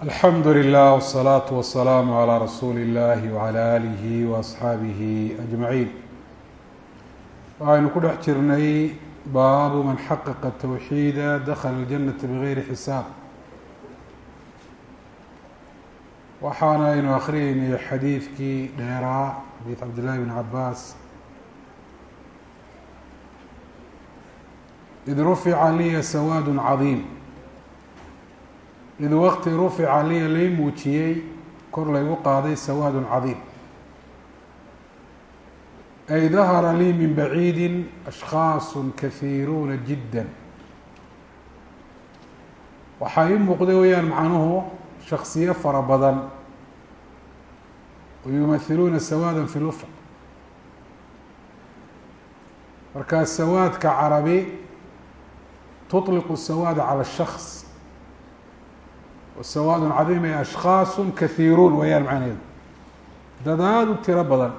alxamdu lilah wsalaatu wasalaamu calaa rasuuli illahi wacala aalihi waasxaabihi ajmaciin waxaynu ku dhex jirnay baabu man xaqaqa tawxiida dakhala aljanata bigayri xisaab. Waxaana aynu akhriyeynay xadiidkii dheeraa xadiid cabdillahi bn cabaas id rufica liya sawaadu cadiim id waqti rufica liya lay muujiyey kor laygu qaaday sawaadun cadiim. Ay dahara lii min baciidi ashkhaasun kahiiruuna jidda waxaa ii muuqda weeyaan macnuhu shaksiyo fara badan. Wayumahiluuna sawaadan fi lufq markaa sawaadka carabi tutliqu sawaada cala shaks sawaad cadiim ay ashkhaas kahiiruun wayaan macnaheedu dad aada u tiro badan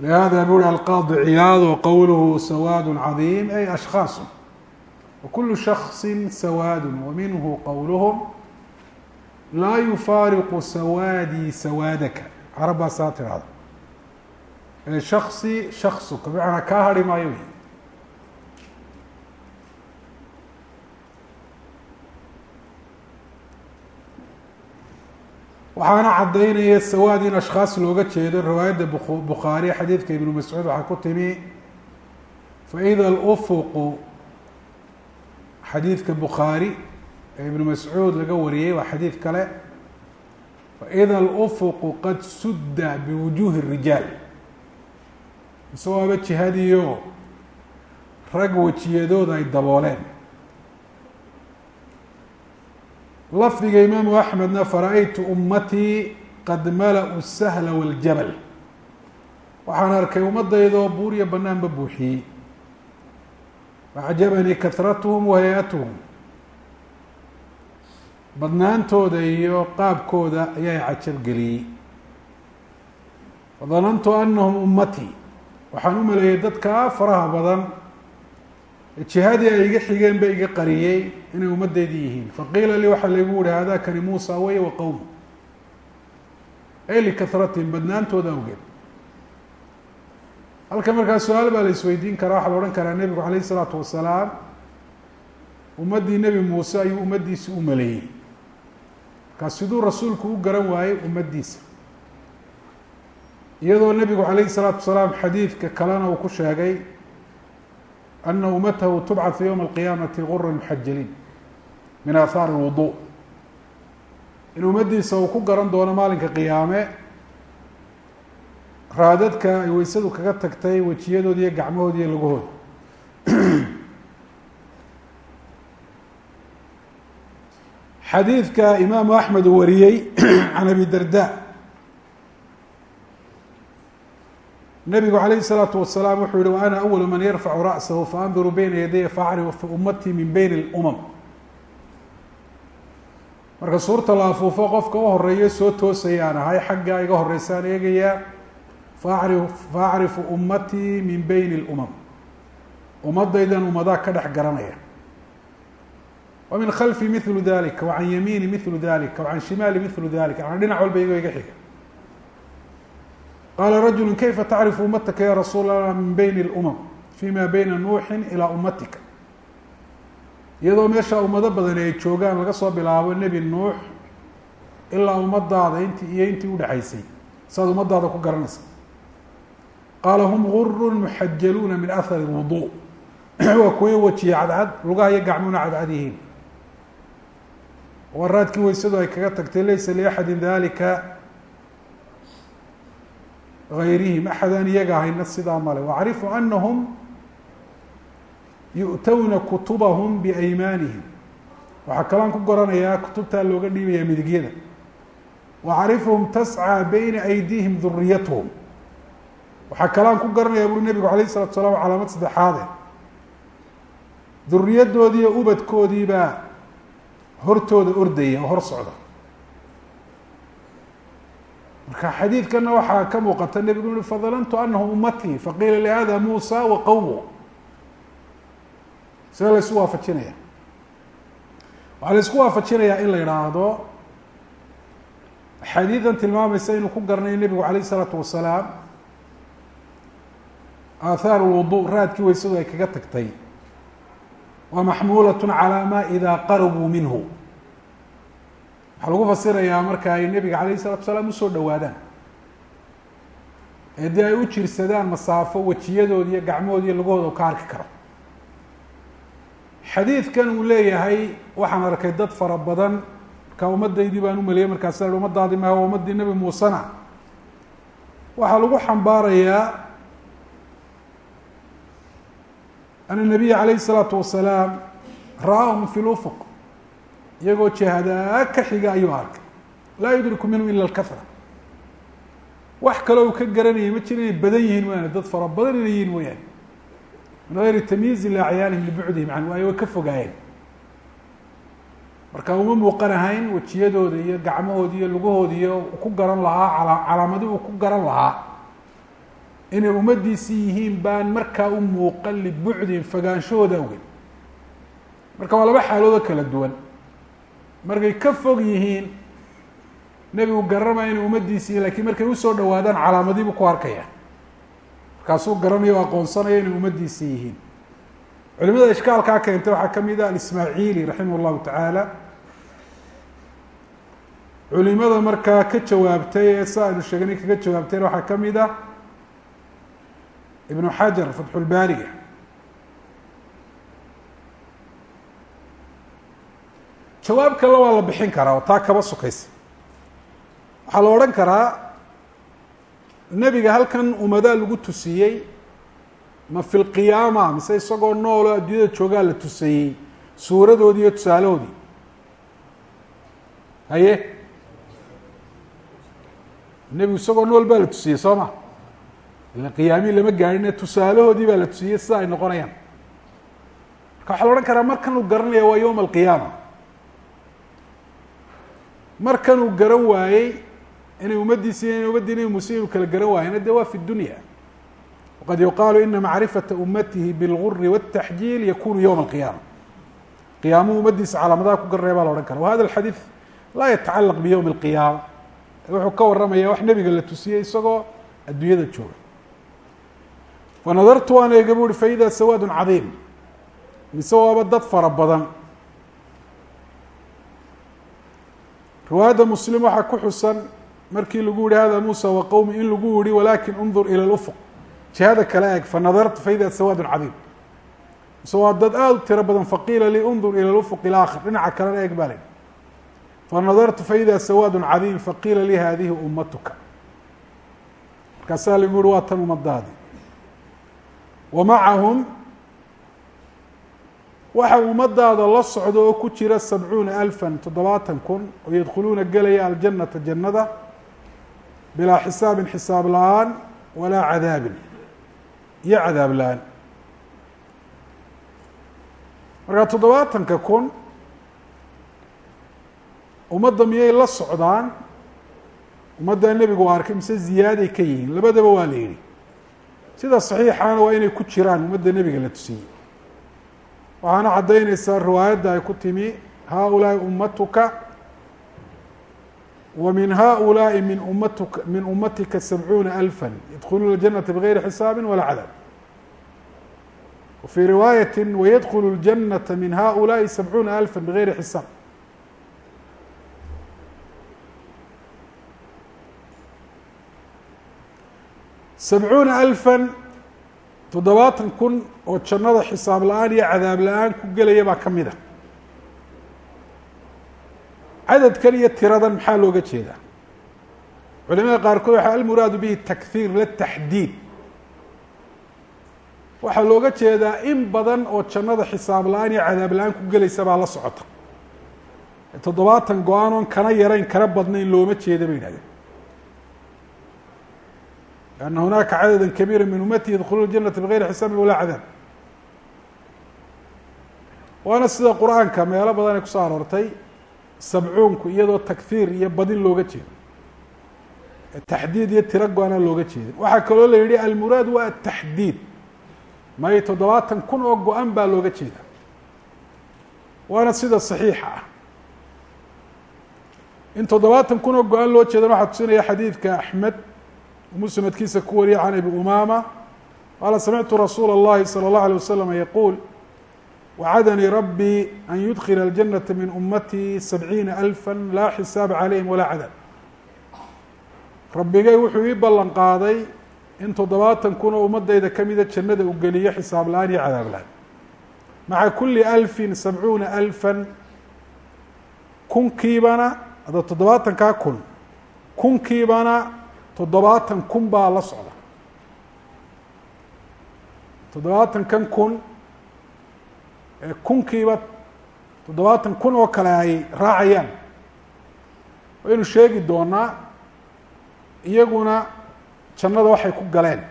lihada buri alqaadi ciyaad waqowluhu sawaad cadiim ay ashkhaas wakulu shakصi sawaad waminhu qowluhm laa yufaariqu sawaadii sawaadaka carab baa saa tirahda ee shaksi shaksuka bimacnaa kaa hari maayo wey waxaana caddaynaya sawaad in ashkhaas looga jeedo riwaayadda bukhaari xadiidka ibnu mascuud waxaa ku timi faida alufuqu xadiidka bukhaari ee ibnu mascuud laga wariyey waa xadiid kale faida alufuqu qad sudda biwujuuhi الrijaal isagoo aba jihadiyo rag wejiyadooda ay dabooleen lafdiga imaamu axmedna fara-aytu ummatii qad mala-u sahla waljabal waxaan arkay ummaddaydoo buur iyo banaanba buuxiyey. Acjabanii kahratuhum wa hay'atuhum. Badnaantooda iyo qaabkooda ayaa cajabgeliyey wadanantu anahum ummatii waxaan u maleeyey dadkaa faraha badan jihadii ay iga xigeen ba iga qariyey inay ummaddeydii yihiin. Faqiila lii waxaa laygu yihi haadakani muusa wey wa qowm ay likahratihim badnaantooda awgeed. Halka markaa su'aal baa la isweydiin karaa waxaa la odhan karaa nebigu calayh isalaatu wasalaam ummaddii nebi muuse ayuu ummaddiisi u maleeyey. Markaa siduu rasuulku u garan waayey ummaddiisa. Iyadoo nebigu calayhi salaatu wasalaam xadiidka kalena uu ku sheegay ana umatahu tubcathu ywma alqiyaamati gura muxajaliin min aahaari lwudu in ummaddiisa uu ku garan doono maalinka qiyaame raadadka ay weysadu kaga tagtay wejiyadooda iyo gacmahooda iyo lagahooda xadiidka imaamu axmed uu wariyey can abi darda nabigu alayh الsalaatu wasalaam wuxuu yihi ana awalu man yarfacu ra'sahu faanduru beyna yadaya facrifu ummatii min beyn اlumam marka suurta la afuufo qofka u horeeyo soo toosayaan ahay xaggaa iga horeysaan eegayaa faari faacrifu ummatii min beyn اlumam ummadaydan ummadaa ka dhex garanaya wa min khalfi milu dalika wa can yamiini milu dalika wa can shimaali milu dalika ana dhinac walba igo iga xiga qaala rajulu kayfa tacrifu ummataka ya rasuul allah min beyn اlumam fima beyna nuuxin ilaa ummatika iyadoo meesha ummado badani ay joogaan laga soo bilaabo nebi nuux ilaa ummadaada inti iyo intii udhexaysay saad ummadaada ku garanaysa qaala hum guru muxajaluuna min ahari اlwudu waa kuwa wejiye cadcad lugaha iyo gacmuuna cadcad yihiin waraadkii weysadu ay kaga tagtay laysa liaxadi dalika gayrihim axadaan iyaga ahayna sidaa male wacrifu anahum yu'towna kutubahum biaymaanihim waxaa kaloan ku goranayaa kutubtaa looga dhiibayaa midigyada wacrifuhum tascaa beyna aydiihim duriyatuhum waxaa kaloan ku garanayaa buri nebigu alayh isalatu salaam calaamad saddexaade duriyadoodiiyo ubadkoodiibaa hortooda ordaya oo hor socda marka xadiidkana waxaa ka muuqata nebigu ui fadalantu anahum ummatii faqiila lihada muusa wa qowmu see la isu waafajinaya waxaa la isku waafajinayaa in la idhaahdo xadiidan tilmaamaysa inuu ku garanayo nebigu calayh isalaatu wasalaam aathaar lwudu raadkii weysadu ay kaga tagtay. Waa maxmuulat calaa ma idaa qarabuu minhu waxaa lagu fasirayaa marka ay nebiga calayh isalatu wasalaam u soo dhawaadaan ee dee ay u jirsadaan masaafo wejiyadooda iyo gacmahooda iyo u ka arki karo. Xadiidkan uu leeyahay waxaan arkay dad fara badan markaa ummadaydii baan umaliyay markaasa ummadaadi ma ummaddii nebi muusena. Waxaa lagu xambaarayaa ana nabiya calayhi الsalaatu wasalaam ra'ahum fi lufuq iyagoo jihadaa ka xiga ayuu arkay. Laa yudriku minhum ila اlkafra wax kaloo uu ka garanayay ma jira inay badan yihiin mooyaane dad fara badan inay yihiin mooyaane min gayri tamyiizi liacyaanihim libucdihim can waayo way ka fogaayeen. Marka uma muuqan ahayn wejiyadooda iyo gacmahooda iyo lugahooda iyo ku garan lahaa ala calaamadi uu ku garan lahaa. Inay ummaddiisii yihiin baan markaa u muuqan libucdihim fogaanshahooda awgeed. Marka waa laba xaaloodoo kala duwan markay ka fog yihiin nebigu garanmaya inay ummaddiisi yihiin lakiin markay u soo dhawaadaan calaamadiibuu ku arkaya. Markaasuu garanayo o aqoonsanaya inay ummaddiisii yihiin. Culimada ishkaalkaa keentay waxaa ka mid ah alismaaciili raximah llahu tacaala. Culimada markaa ka jawaabtay ee si aynu sheegnay kaga jawaabtayna waxaa ka mid ah ibnu xajar fatxulbaariga jawaab kale waa la bixin karaa oo taa kaba sukaysa waxaa la odhan karaa nebiga halkan umadaa lagu tusiyey ma fi lqiyaama mise isagoo nooloo adduunyada joogaa la tuseeyey suuradoodii iyo tusaalahoodii? Haye? Nebigu isagoo nool baa la tusiyey soo ma? Ila qiyaamii lama gaadhine tusaalahoodii baa la tusiyey sida ay noqonayaan. Marka waxaa la odhan karaa markan uu garanaya waa yowma alqiyaama markan uu garan waayey inay ummaddiisi inay ummaddii nebi muuse inu kala garan waayena de waa fi dunya. Waqad yuqaalu ina macrifata ummatihi bilguri wاtaxjiil yakunu yowma alqiyaama. Qiyaamuhu ummaddiisa calaamadaha ku garanaya baa la odhan kara wahada alxadiid laa yatacalaq biyowmi alqiyaama wuxuu ka warramaya wax nebiga la tusiyey isagoo adduunyada jooga. Fanadartu waan eega bu uhi faida sawaadun cadiim. Mise waaba dad fara badan riwaayadda muslim waxaa ku xusan markii lagu yihi hada muusa wa qowmi in lagu yihi walakin undur ila lufuq jihada kala eeg fanadartu faidaa sawaadun cadiim. Mise waa dad aada u tiro badan faqiila lii undur ila lufuq ilaakhir dhinaca kalena eeg baa la yihi fanadartu faidaa sawaadun cadiim faqiila lii hadihi ummatuka. Markaasaa lagu yihi waa tan ummadaadi wa macahum waxa ummadaada la socda oo ku jira sabcuuna alfan toddobaatan kun oo yadkhuluuna gelaya aljanata jannada bilaa xisaabin xisaab la'aan walaa cadaabin. Iyo cadaab la'aan. Markaa toddobaatanka kun ummadda miyay la socdaan? Ummaddaa nebigu arkay mise ziyaaday ka yihiin? Labadaba waa la yidhi. Sida saxiixaana waa inay ku jiraan ummadda nebiga la tusiyey waxaana caddaynaysaa riwaayadda ay ku timi haaulaai ummatuka wa min haaulaai min ummatuka min ummatika sabcuuna alfa yadkhuluuna اljanata bigayri xisaabi walaa cadaab wafii riwaayati wayadkhulu اljanata min haaulaai sabcuuna alfa bigayri xisaab. Sabcuuna alfan toddobaatan kun oo jannada xisaab la'aan iyo cadaab la'aan ku gelaya baa ka mid a. Cadadkan iyo tiradan maxaa looga jeedaa? Culimada qaarkood waxaa almuraadu bihi takhiir lataxdiid waxaa looga jeedaa in badan oo jannada xisaab la'aan iyo cadaab la'aan ku gelaysa baa la socota. Toddobaatan go'aan oon kana yarayn kana badnayn looma jeeda bay yidhahdeen لأن هناaka cadada كبيirا min umati ydkuluuna الجanaةa bغayri xisaabi walaa cadaab waana sida qur'aanka meelo badan ay kusoo aroortay sabcuunku iyadoo takhiir iyo badin looga jeedo taxdiid iyo tiro go-ana looga jeedin waxaa kaloo la yihi almuraad waa ataxdiid may toddobaatan kun oo go-an baa looga jeeda waana sida saxiixa ah in toddobaatan kun oo go-aan loo jeedan waxaa tusinaya xadiidka axmed musnadkiisa ku wariya can abi umaama qaala samictu rasuula اllahi salى اllahu alيه waslama yaquul wacadanii rabbii an yudkila اljanata min umatii sabciina alfa laa xisaaba calayhim walaa cadab rabbigay wuxuu ii ballan qaaday in toddobaatan kun oo ummadayda kamida jannada u geliyo xisaab la-aan iyo cadaab la-aan maca kuli alfin sabcuuna alfan kunkiibana ada toddobaatankaa kun kunkiibana toddobaatan kun baa la socda. Toddobaatankan kun ee kunkiiba toddobaatan kun oo kale ay raacayaan. Waynu sheegi doonaa iyaguna jannada waxay ku galeen.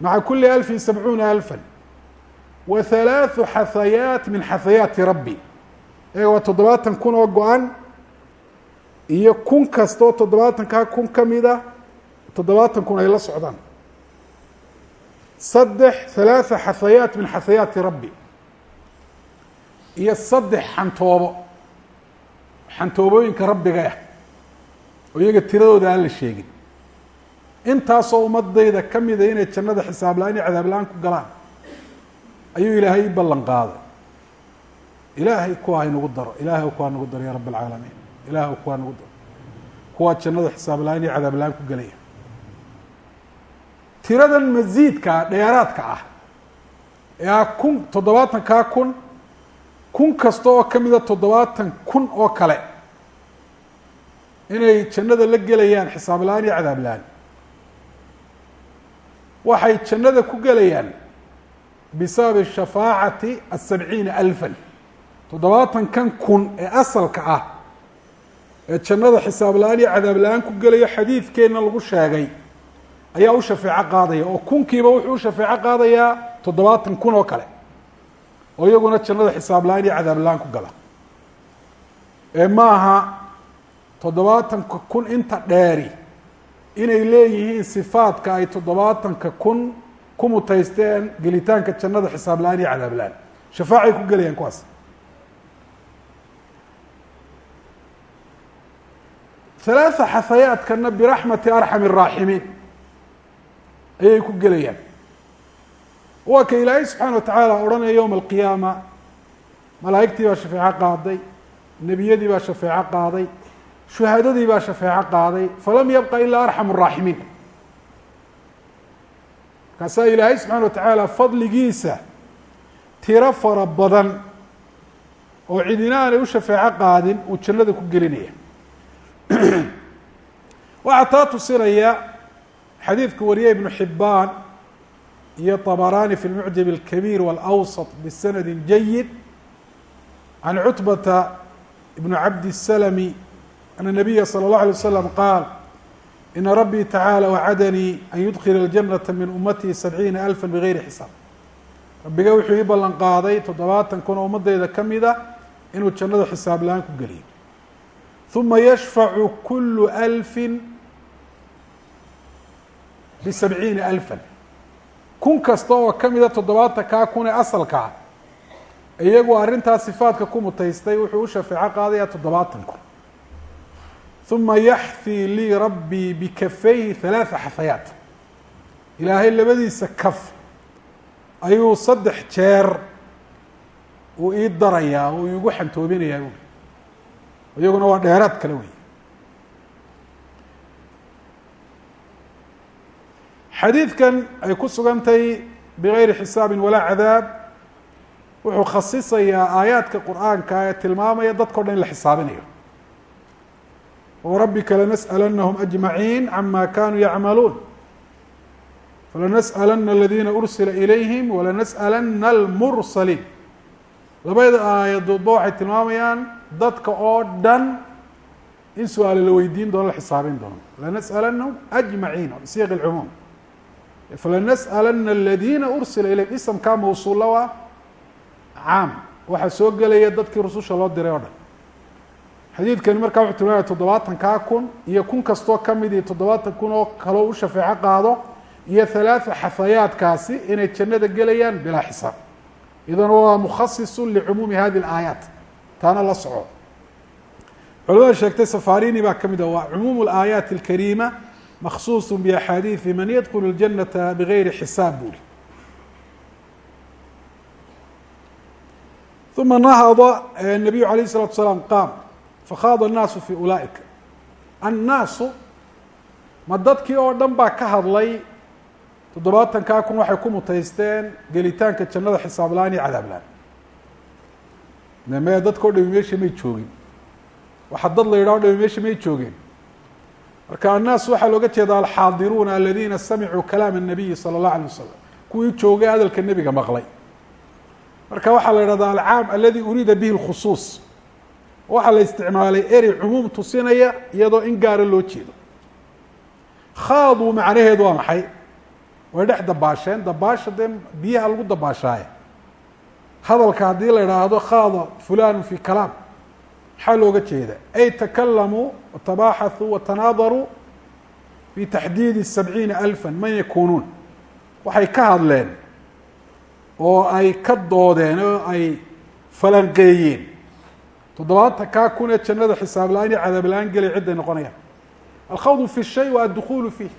Maca kuli alfin sabcuuna alfan wa halaaثu xahayaat min xahayaati rabbi. Eega waa toddobaatan kun oo go-an iyo kun kasta oo toddobaatankaa kun ka mida toddobaatan kun ay la socdaan. Saddex halaatha xahayaat min xahayaati rabbi. Iyo saddex xantoobo. Xantoobooyinka rabbiga ah. Oo iyaga tiradooda aan la sheegin. Intaasoo ummadayda ka mida inay jannada xisaab la'aan iyo cadaab la'aan ku galaan ayuu ilaahay i ballan qaaday. Ilaahay kuwa haynagu daro. Ilahay kuwaa nagu daro ya rabb alcaalamiin ilahay kuwaa nagu daro kuwaa jannada xisaab la'aan iyo cadaab la'aan ku gelaya. Tiradan masiidka dheeraadka ah ee kun toddobaatankaa kun kun kasta oo ka mida toddobaatan kun oo kale inay jannada la gelayaan xisaab la'aan iyo cadaab la'aan. Waxay jannada ku gelayaan bisababi shafaacati asabciina alfan. Toddobaatan kan kun ee asalka ah ee jannada xisaab la'aan iyo cadaab la'aan ku gelaya xadiidkeenna lagu sheegay ayaa u shafeeco qaadaya oo kunkiiba wuxuu u shafeeco qaadayaa toddobaatan kun oo kale oo iyaguna jannada xisaab la'aan iyo cadaab la'aan ku gala. Ee maaha toddobaatanka kun inta dheeri inay leeyihiin sifaadka ay toddobaatanka kun ku mutaysteen gelitaanka jannada xisaab la'aan iyo cadaab la'aan. Shafaacay ku gelayaan kuwaas alaaa xasayaadkana biraxmati arxam raaximiin ayay ku gelayaan waa ka ilaahay subxaana watacaala odhanaya yowma alqiyaama malaa'igtii baa shafeeco qaaday nebiyadii baa shafeeco qaaday shuhaadadii baa shafeeco qaaday falam yabqa ilaa arxamu raaximiin markaasaa ilaahay subxaana watacaala fadligiisa tiro fara badan oo cidina aanay u shafeeco qaadin uu jannada ku gelinaya waxaa taa tusinaya xadiidku wariye ibnu xibaan iyo طabarani fi اlmucjab اlkabiir wاlأwsط bisanadi jayid can cutbata ibn cabdi الslmi ana الnabiya slى الlaه alيه waslam qaal ina rabbii tacaalى wacadanii an yudkila اljanaةa min umatihi sabciina alfa bgayri xisaab rabbiga wuxuu ii ballan qaaday toddobaatan kun oo ummadeyda ka mida inuu jannada xisaab la-aan ku geliyo uma yashfacu kulu alfi bisabciina alfan kun kasta oo ka mida toddobaatankaa kun ee asalkaa iyagu arrintaa sifaadka ku mutaystay wuxuu u shafeeco qaadayaa toddobaatan kun uma yaxfii lii rabbii bikafayhi halaatha xafayaat ilaahay labadiisa kaf ayuu saddex jeer uu ii darayaa uu iigu xantoobinayaa iyaguna waa dheeraad kale wey xadiidkan ay ku sugantay bigayri xisaabin walaa cadaab wuxuu khasisayaa aayaadka qur'aanka ee tilmaamaya dadkao dhan in la xisaabinayo. Warabbika lanas'alanahum ajmaciin cama kanuu yacmaluun. Falanas'alana aladiina ursila ilayhim walanas'alana almursaliin labada aayadoodba waxay tilmaamayaan dadka oo dhan in su'aale la weydiin doono la xisaabin doono. Lanas'alanahum ajmaciina bisiiqi lcumuum falanas'alana aladiina ursila ilayhim isamkaa mawsuulla waa caam. Waxaa soo gelaya dadkii rususha loo diray oo dhan. Xadiidkani markaa wuxuu tilmaamaya toddobaatankaa kun iyo kun kastoo ka mid iyo toddobaatan kun oo kaloo u shafeeco qaado iyo halaata xafayaadkaasi inay jannada gelayaan bilaa xisaab. Idan waa mukhasisun licumuumi hadi اlaayaat taana la soco culamada sheegtay safarini baa ka mid a waa cumuum اlaayaati اlkariima maksuuص baxaadiiثi man yadkul اljanata bigayri xisaab buli uma nahada الnabiyu alayه الsalatu salaam qaam fakhaada الnaasu fi ulaaئika annaasu ma dadkii oo dhan baa ka hadlay toddobaatankaa kun waxay ku mutaysteen gelitaanka jannada xisaab la-aan iyo cadaab la-aan maya dadka o dhami meesha may joogin waxa dad la yidhaho dhami meesha may joogeen marka annaas waxaa looga jeeda alxaadiruuna aladiina samicuu kalaama الnabiyi salى اllah alيه wasalam kuwii joogay hadalka nebiga maqlay marka waxaa la yidhahda alcaam aladi uriida bihi اlkhusuus waxaa la isticmaalay erey cumuum tusinaya iyadoo in gaara loo jeedo khaaduu macnaheedu waa maxay way dhex dabaasheen dabaasha dee biyaha lagu dabaashaaye hadalka haddii la idhaahdo khaada fulanu fi kalaam. Maxaa looga jeeda ay takalamuu watabaaxathuu watanaadaruu fi taxdiidi sabciina alfa man yakunuun waxay ka hadleen oo ay ka doodeen oo ay falanqeeyeen. Toddobaatan kaa kun ee jannada xisaab la'aan iyo cadaab la'aan gelay cidday noqonayaan. Alkhawdu fi shay wa addukuulu fiih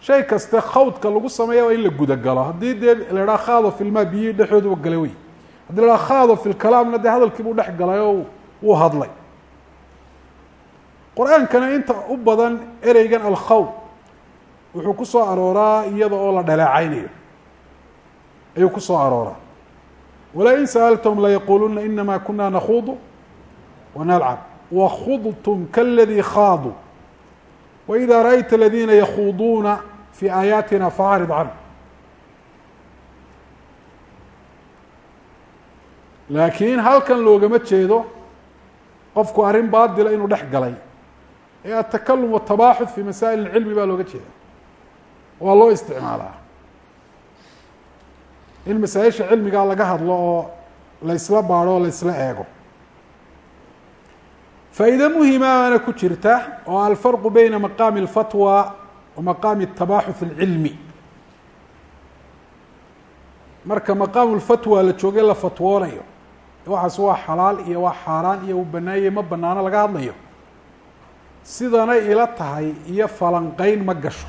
shay kaste khawdka lagu sameeya waa in la gudagalo haddii dee la idhaha khaado filmaa biyihii dhexdooduba galay wey haddii la khado fi lkalaamna dee hadalkiibuu dhex galay oo wuu hadlay. Qur'aankana inta u badan ereygan alkhaw wuxuu ku soo arooraa iyada oo la dhaleecaynayo. Ayuu ku soo arooraa. Walain sa'altahum layaquuluna inama kuna nakhuudu wanalcab wakhudtum kaladii khaaduu waإida raأyta aladiina yakhuuduuna fi aayaatina faacrid canhu. laakiin halkan loogama jeedo qofku arrin baadila inuu dhex galay ee atakalum watabaxud fi masaa'il اlcilmi baa looga jeeda waa loo isticmaalaa in masaa-isha cilmigaa laga hadlo oo la ysla baadho oo la ysla eego faa'iide muhimaana ku jirta oo alfarqu beyna maqaami اlfatwa wa maqaami الtabaxuth اlcilmi marka maqaamu lfatwa la jooge la fatwoonayo waxaas waa xalaal iyo waa xaaraan iyo u banaanye ma banaano laga hadlayo. Sidanay ila tahay iyo falanqeyn ma gasho.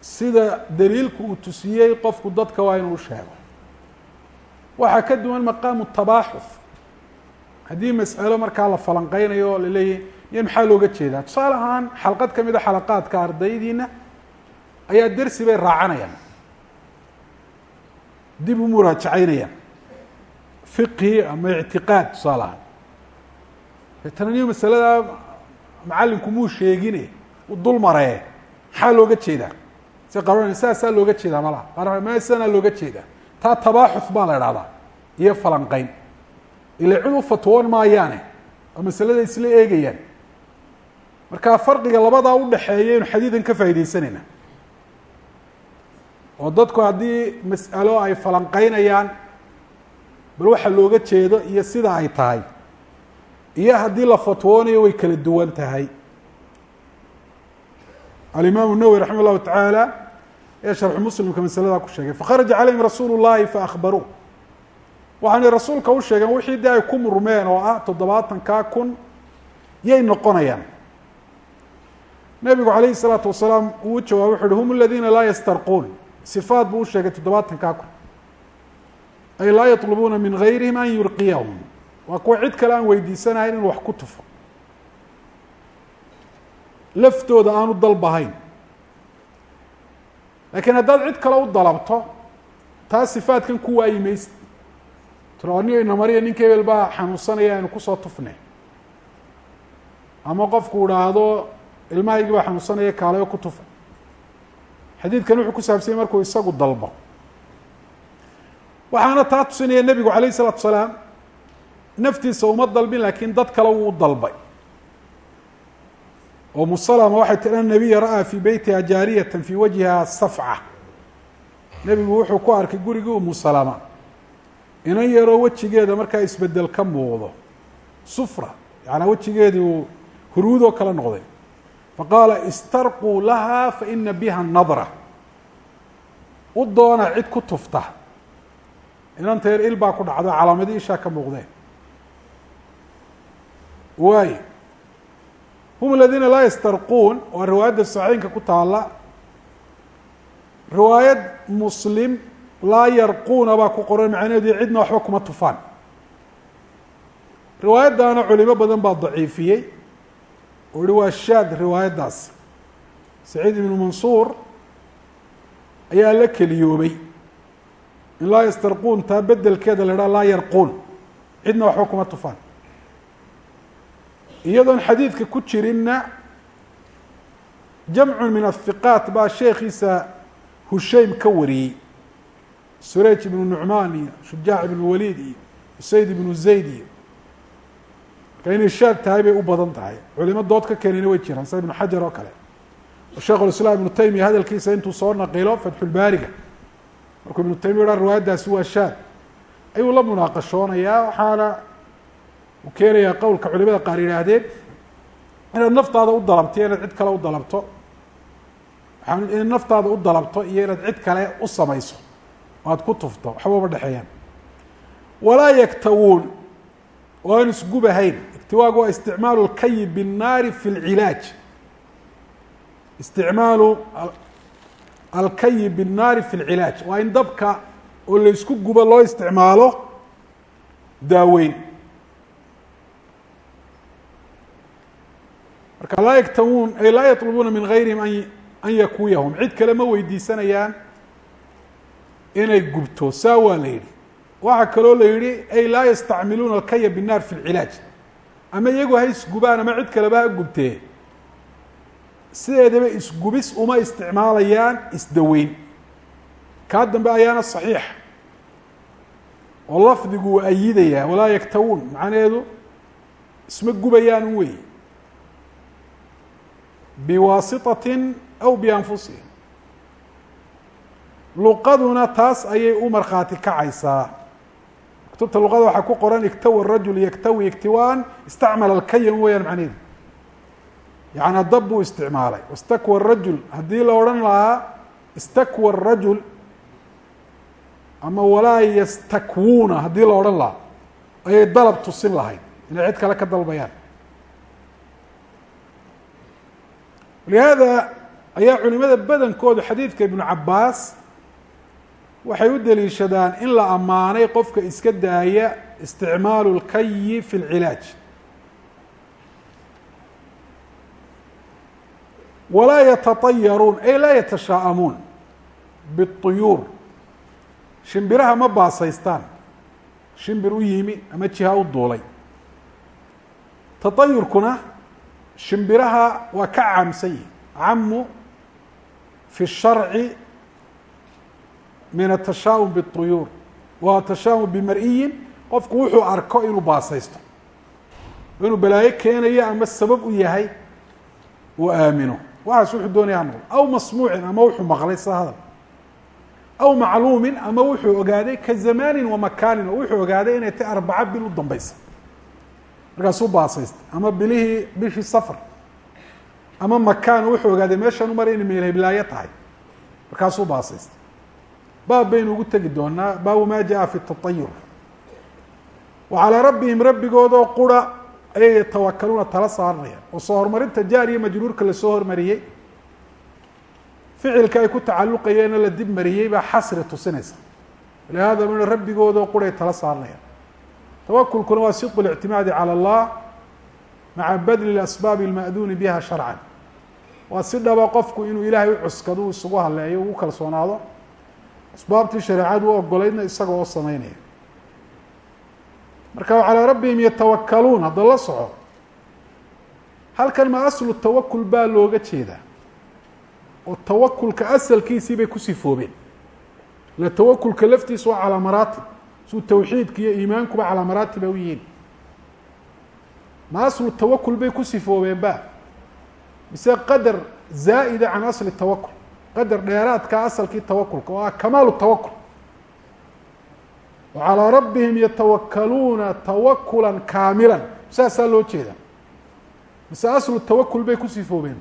Sida daliilku uu tusiyey qofku dadka waa inuu sheego. Waxaa ka duwan maqaamu tabaxuth haddii mas'alo markaa la falanqeynayo oo laleeyahy iyo maxaa looga jeedaa? Tusaale ahaan xalqad ka mid a xalaqaadka ardaydiina ayaa dersi bay raacanayaan dib u muraajacaynayaan fiqhi ama ictiqaad tusaale ahaan. Deetana niyo masaladaa macallinku muu sheegine u dul maree maxaa looga jeedaa? Si qaran saasaa looga jeedaa malaha qaar ma sanaa looga jeedaa. Taa tabaaxuth baa la idhahdaa iyo falanqeyn ila cid u fatwoon maayaane oo masalada isla eegayaan. Marka farqiga labadaa udhaxeeya inu xadiidan ka faa'iideysanayna oo dadku haddii mas'alo ay falanqeynayaan bal waxa looga jeedo iyo sida ay tahay. Iyo haddii la fatwoonayo way kala duwan tahay. Alimaamu nawwi raximah llahu tacaala ee sharxu muslimka masaladaa ku sheegay fakharaja calayhim rasuulu llahi faakbaruu waxaanay rasuulka u sheegeen wixii dee ay ku murmeen oo ah toddobaatankaa kun yay noqonayaan. Nebigu calayhi salaatu wasalaam uu u jawaabay wuxu uhi hum aladiina laa yastarquun sifaat buu u sheegay toddobaatankaa kun ay laa yatlubuuna min gayrihim an yurqiyahum waa kuwa cid kale aan weydiisanahayn inuu wax ku tufo laftooda aanu dalbahayn laakiin haddaad cid kale u dalabto taa sifaatkan ku waayi tro inamariya ninka hebel baa xanuunsanaya aynu ku soo tufnay ama qofku idhaahdo ilmahaygii baa xanuunsanaya kaalayo ku tufa xadiidkan wuxuu ku saabsanyay markuu isagu dalbo. Waxaana taa tusinaya nebigu calayh isalaatu salaam naftiisa uma dalbin laakiin dad kale wuu dalbay. Oo musalama waxay tii an nabiya ra'aa fii beytiha jaariyatan fii wajhiha safca. Nebigu wuxuu ku arkay gurigii umu salama inan yaroo wejigeeda markaa isbeddel ka muuqdo sufra. Yacanaa wejigeedii uu huruudoo kale noqday faqaala istarquu laha faina biha nadra. U doona cid ku tufta. Inanteer il baa ku dhacdo calaamadii ishaa ka muuqdeen. Waay hum aladiina laa yastarquun waa riwaayadda saxiinka ku taala riwaayad muslim laa yarquuna baa ku qoran macnaheedu cidna waxba kuma tufaan. Riwaayaddaana culimo badan baa daciifiyey oo ihi waa shaad riwaayaddaas. Saciid ibnu mansuur ayaa la keliyoobay in laa yastarquun taa bedelkeeda la idhaha laa yarquun cidna waxba kuma tufaan. Iyadoon xadiidka ku jirinna jamcu min ahiqaat baa sheekhiisa hushaym ka wariyey. Surayj ibnu nucmaan iyo shujaac ibnu waliid iyo usayd ibnu zayd iyo marka inay shaad tahay bay u badan tahay. Culimo dood ka keenayna way jiraan sida ibnu xajar oo kale. Sheikh ulislaam ibnu taymiya hadalkiisa intuu soo naqilo fatxulbaariga markuu ibnu taymiya ha riwaayaddaasi waa shaad ayuu la munaaqashoonayaa waxaana uu keenayaa qowlka culimada qaar yihaahdeen inaad naftaada u dalabto iyo inaad cid kale u dalabto. Inaad naftaada u dalabto iyo inaad cid kale u samayso. O aad ku tufto waxba uma dhexeeyaan. Walaa yaktawuun oo aan isgubahayn iktiwaagu waa isticmaalu lkayi binnaari fi lcilaaj isticmaalu alkayi binnaari fi lcilaaj waa in dabka oo la isku gubo loo isticmaalo daaweyn. Marka laa yaktawuun ay laa yatlubuuna min gayrihim an an yakuuyahum cid kale ma weydiisanayaan inay gubto. Saa waa la yidhi. Waxaa kaloo la yihi ay laa yastacmiluuna alkaya binnaar fi lcilaaj ama iyagu ha isgubaan ama cid kaleba ha gubtee sideedaba isgubis uma isticmaalayaan isdaweyn. Kaa dambe ayaana saxiix. Oo lafdigu uu ayidayaa walaa yaktawuun macnaheedu isma gubayaan un wey biwaasitatin aw bianfusihim. Luqaduna taas ayay u markhaati kacaysaa kutubta luqada waxaa ku qoran iktawa rajul yaktawi iktiwaan istacmala alkayan weyaan macnaheedu yaعnaa dab buu isticmaalay. Wastakwa rajul haddii la odhan lahaa istakwa rajul ama walaa yastakwuuna haddii la odhan lahaa ayay dalab tusin lahayd. Inay cid kale ka dalbayaan. Lihaada ayaa culimada badankoodu xadiidka ibnu cabaas waxay u deliishadaan in la ammaanay qofka iska daaya isticmaalu اlkayi fi اlcilaaj walaa yatatayaruun ay laa yatashaa'amuun biالطuyuur shimbiraha ma baasaystaan shimbir u yimi ama jiha u duulay tatayurkuna shimbiraha waa ka caamsan yihi camu fi الsharci min atashaa'um biاطuyuur wa atashaa'um bimar'iyin. Qofku wuxuu arko inuu baasaysto. Inuu balaayo keenayo ama sabab u yahay uu aamino. Waxaas wuxuu doonaya ha aw masmuucin ama wuxuu maqlay sida hadal. Aw macluumin ama wuxuu ogaaday ka zamaanin wa makaanin. Oo wuxuu ogaaday inay tay arbaca bil u dambaysa. Markaasu baasaysta ama bilihii bishii safar. Ama makaan. Wuxuu ogaaday meeshaan u mara inay meelheblaayo tahay. Markaasuu baasaysta baab baynu ugu tegi doonaa baabu ma jaa fi tatayur wa calaa rabbihim rabbigoodoo qura ayay yatawakaluuna tala saaranayaan oo soo horumarinta jaar iyo majruurka lasoo hormariyey ficilka ay ku tacalluqayeenoo la dib mariyey baa xasri tusinaysa lihaada mina rabbigoodoo quray tala saaranayaan tawakulkuna waa siqu اlictimaadi calى اllah maca badli اasbaabi اlma'duuni biha sharcan waa si dhaba qofku inuu ilaahay u cuskado u isugu haleeyo ugu kalsoonaado asbaabtii shareecadu ogolaydna isaga oo sameynaya marka calىa rabbihim yatawakaluun hadda la soco. Halkan ma aslu tawakul baa looga jeedaa. Oo tawakulka asalkiisii bay ku sifoobeen ila tawakulka laftiisa waa calaa maraatib. Suu tawxiidka iyo iimaankuba calaa maraatib ay u yihiin. Ma aslu tawakul bay ku sifoobeen ba mise qadar zaa'ida can asli tawakul qadar dheeraadka asalkii tawakulka oo ah kamaalu tawakul wa calىa rabbihim yatawakaluuna tawakula kaamila saasaa loo jeedaa. Mise aslu tawakul bay ku sifoobeen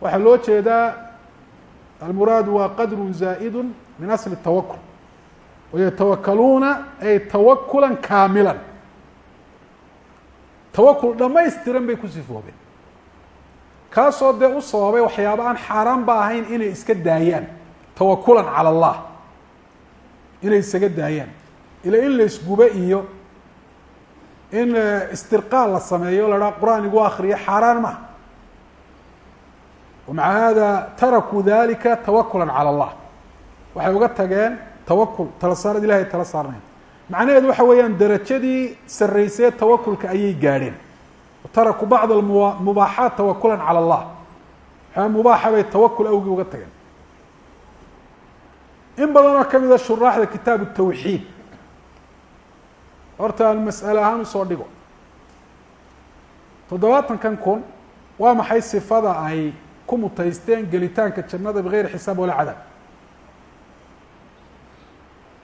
waxaa loo jeedaa almuraadu waa qadru zaa'idu min asli tawakul wayatawakaluuna ay tawakula kaamila tawakul dhamaystiran bay ku sifoobeen kaasoo dee u sababay waxyaaba aan xaaraan ba ahayn inay iska daayaan. Tawakulan cala allah. Inay isaga daayaan. Ila in la isgubo iyo in istirqaal la sameeyo la dhaha qur'aan igu akriyo xaaraan maha wamaca hada tarakuu dalika tawakula calى اllah waxay uga tageen tawakul tala saarad ilahay tala saarnayn macnaheedu waxa weeyaan derajadii saraysee tawakulka ayay gaadheen tarakuu bacd mubaaxaat tawakula calى اllah waxaa mubaaxa bay tawakul awgii uga tageen in badanoo kamida shuraaxda kitaab الtawxiid horta aan mas'ale ahaan usoo dhigo toddobaatankan kun waa maxay sifada ay ku mutaysteen gelitaanka jannada bigayri xisaab walaa cadaab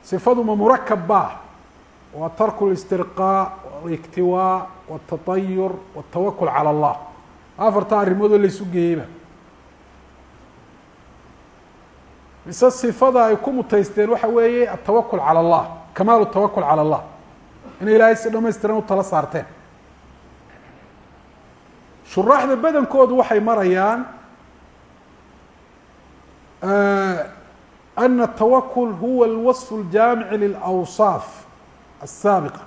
sifadu ma murakab baa waa tarku listirqaa waliktiwaa wاtatayur wاtawakul calى اllah afarta arrimoodoo laysu geeyeyba mise sifada ay ku mutaysteen waxa weeye atawakul calى اllah kamaalu tawakul calى اllah inay ilaahay si dhamaystiran u tala saarteen shuraaxda badankoodu waxay marayaan ana الtawakul huwa اlwaصf اljaamic lilawصaaf الsaabiqa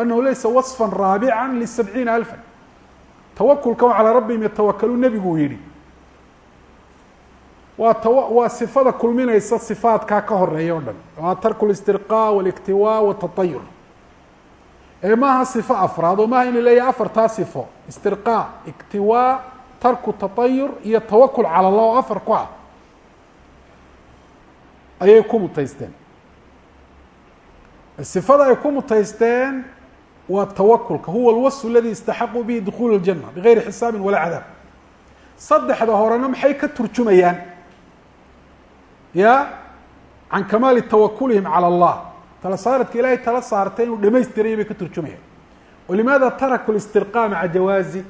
anahu laysa waصfa raabica lisabciina alfa tawakulka calaa rabbihim yatawakaluun nebiguu yihi waa waa sifada kulminaysa sifaadkaa ka horreeya o dhan waa tarku listirqaa waliktiwaa watatayur ee maaha sifo afraad oo maaha ina leeyahay afartaa sifo istirqaa iktiwaa tarku tatayur iyo tawakul cala allah oo afar ku ah ayay ku mutaysteen sifada ay ku mutaysteen waa tawakulka huwa alwasfu aladi istaxaquu bihi dukhuul اljana bigayri xisaabin walaa cadaab saddexda horena maxay ka turjumayaan ya can kamaali tawakulihim calى اllah tala saaradka ilahay tala saartay inuu dhamaystiraya bay ka turjumayaan walimaada taraku listirqaa maca jawaazi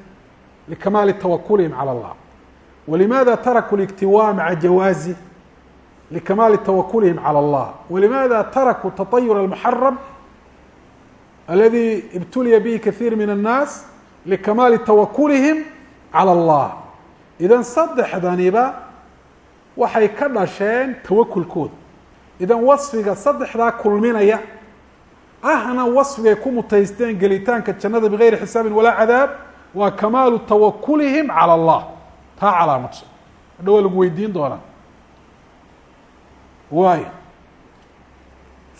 likamaali tawakulihim calى اllah walimaada taraku liktiwaa maca jawaazi likamaali tawakulihim calى اllah walimaada tarakuu taطayur almuxaram aladi ibtuliya bihi kahiir min الnaas likamaali tawakulihim calى اllah idan saddexdaniba waxay ka dhasheen tawakulkooda idan wasfiga saddexdaa kulminaya ahna wasfigay ku mutaysteen gelitaanka jannada bigayri xisaabin walaa cadaab waa kamaalu tawakulihim calى اllah taa calaamadso hadha waa lagu weydiin doonaa waayo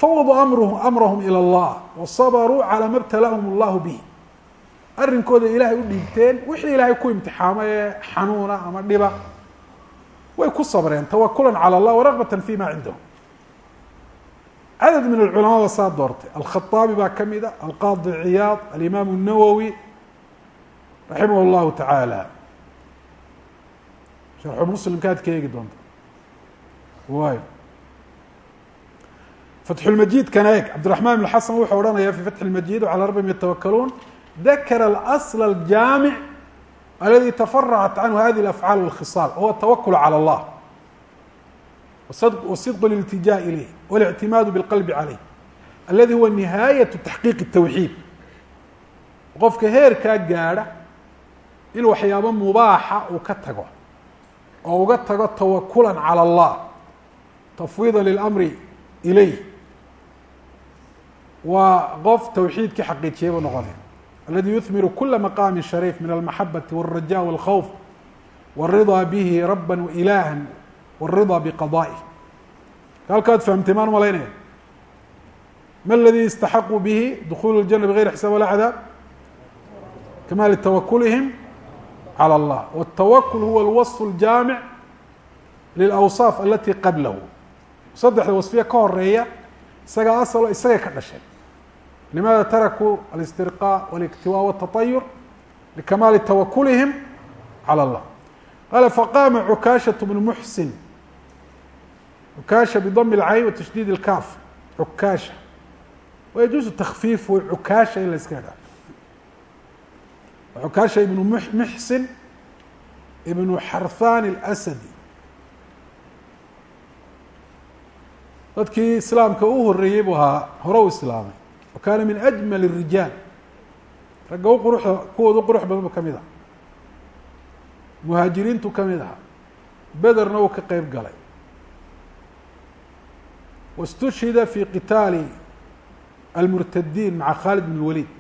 fawadu amruhum amrahum ilى اllah wasabaruu calى ma btalahum اllahu bih arrinkooda ilaahay u dhiibteen wixii ilaahay ku imtixaamo ee xanuuna ama dhiba way ku sabreen tawakulan calى اllah waraqbata fi ma cindahum cadad min alculamaa ba saa doortay alkhaaabi baa ka mid a alqaadi ciyaad alimaam الnawowi raximah اllahu tacaala sharxu muslimka ad ka eegi doonta waay fatxulmajiidkana eeg cabdiraxmaan ibn xasan wuxuu odhanaya fi fatxi lmajiid cala rabbihim yatawakaluun dakara alasla aljaamic aladi tafaracat canhu hadihi alafcaal walkhisaal wahuwa atawakul cala allah. Wasidqu liltijaa ilayh walictimaadu bilqalbi caleyh aladi huwa nihaayatu taxqiiqi tawxiid qofka heerkaa gaadha in waxyaabo mubaaxa uu ka tago. Oo uga tago tawakulan cala allah. Tafwiida lilamri ilayh waa qof tawxiidkii xaqiijiyay buu noqonaya aladi yuhmiru kula maqaami shariif min almaxabati wاlraja wاlkhawf wاridaa bihi raba wailaha wاridaa biqada'ih halkaad fahamtay maan malaynaya ma aladi istaxaquu bihi dukulu اljana bigayri xisaab walaa cadaab kamaali tawakulihim calى اllah wالtawakul huwa alwaصf اljaamic lilawsaaf alati qablahu saddexda wasfiye ka horeeya isagaa asalo isagay ka dhasheen limaada tarakuu alistirqاء waاliktiwaa wالtaطayur likamaali tawakulihim calى اllah qaala faqaama cukaashaة bnu muxsin cukaasha bdm اlcayn watashdiid اlkaaf cukaasha wayajuuzu takfiifu cukaasha in la iska idhaha cukaasha ibnu muxsin ibnu xarthan اlasadi dadkii islaamka u horeeyey buu ahaa hore u islaamay wa kaana min ajmal الrijaal ragga u quruxda kuwooda u qurux badan bu ka mid aha muhaajiriintu ka mid aha bederna uu ka qeyb galay waاstushhida fi qitaali almurtadiin maca khaalid bn اlwaliid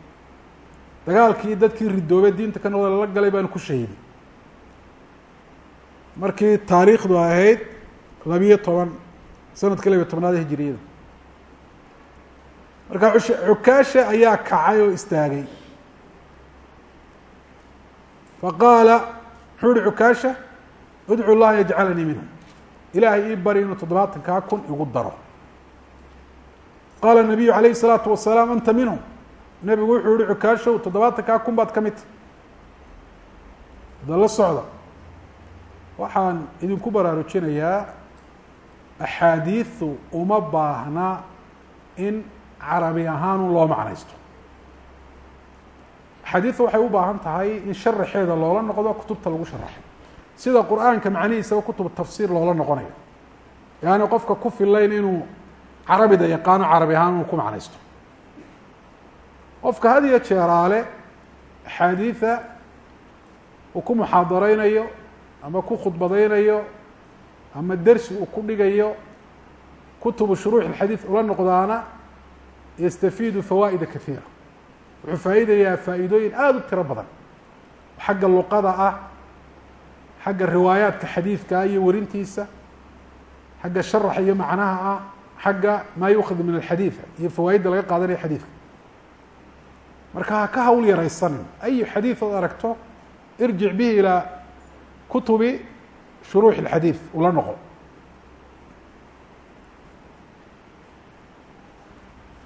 dagaalkii dadkii ridoobay diinta ka noqda lala galay baanu ku shahiday markii taariikhdu ahayd labiyo toban sanadka labiyo tobnaad hijiriyada marka cukaasha ayaa kacay oo istaagay. Faqaala muxuu uhi cukaasha udcu llaha yajcalanii minhum ilaahay ii bari inuu toddobaatankaa kun igu daro. Qaala nabiyu alayhi الsalaatu wasalaam anta minhum nebigu wuxuu yihi cukaashow toddobaatankaa kun baad ka mid tahy dala socda. Waxaan idinku baraarujinayaa axaadiidu uma baahna in carabi ahaanun loo macnaysto. Axaadiidta waxay u baahan tahay in sharaxeeda loola noqdo kutubta lagu sharaxo sida qur'aanka macnihiisaba kutub tafsiir loola noqonayo. Yaani qofka ku filayn inuu carabida yaqaano carabi ahaan inu ku macnaysto. Qofka had iyo jeeraale axaadiida uu ku muxaadareynayo ama ku khudbadeynayo ama dersi uu ku dhigayo kutubu shuruux اxadiid ula noqdaana yastafiidu fawaa'ida kaiira wuxuu faa'iidayaa faa'iidooyin aada u tiro badan. xagga luqada ah xagga riwaayaadka xadiidka iyo warintiisa xagga sharaxa iyo macnaha ah xagga maa yuukhad min alxadiid iyo fawaa'idda laga qaadanaya xadiidka. marka ha ka hawl yaraysanin ayu xadiid ood aragto irjic bihi ilaa kutubi shuruux اlxadiid ula noqo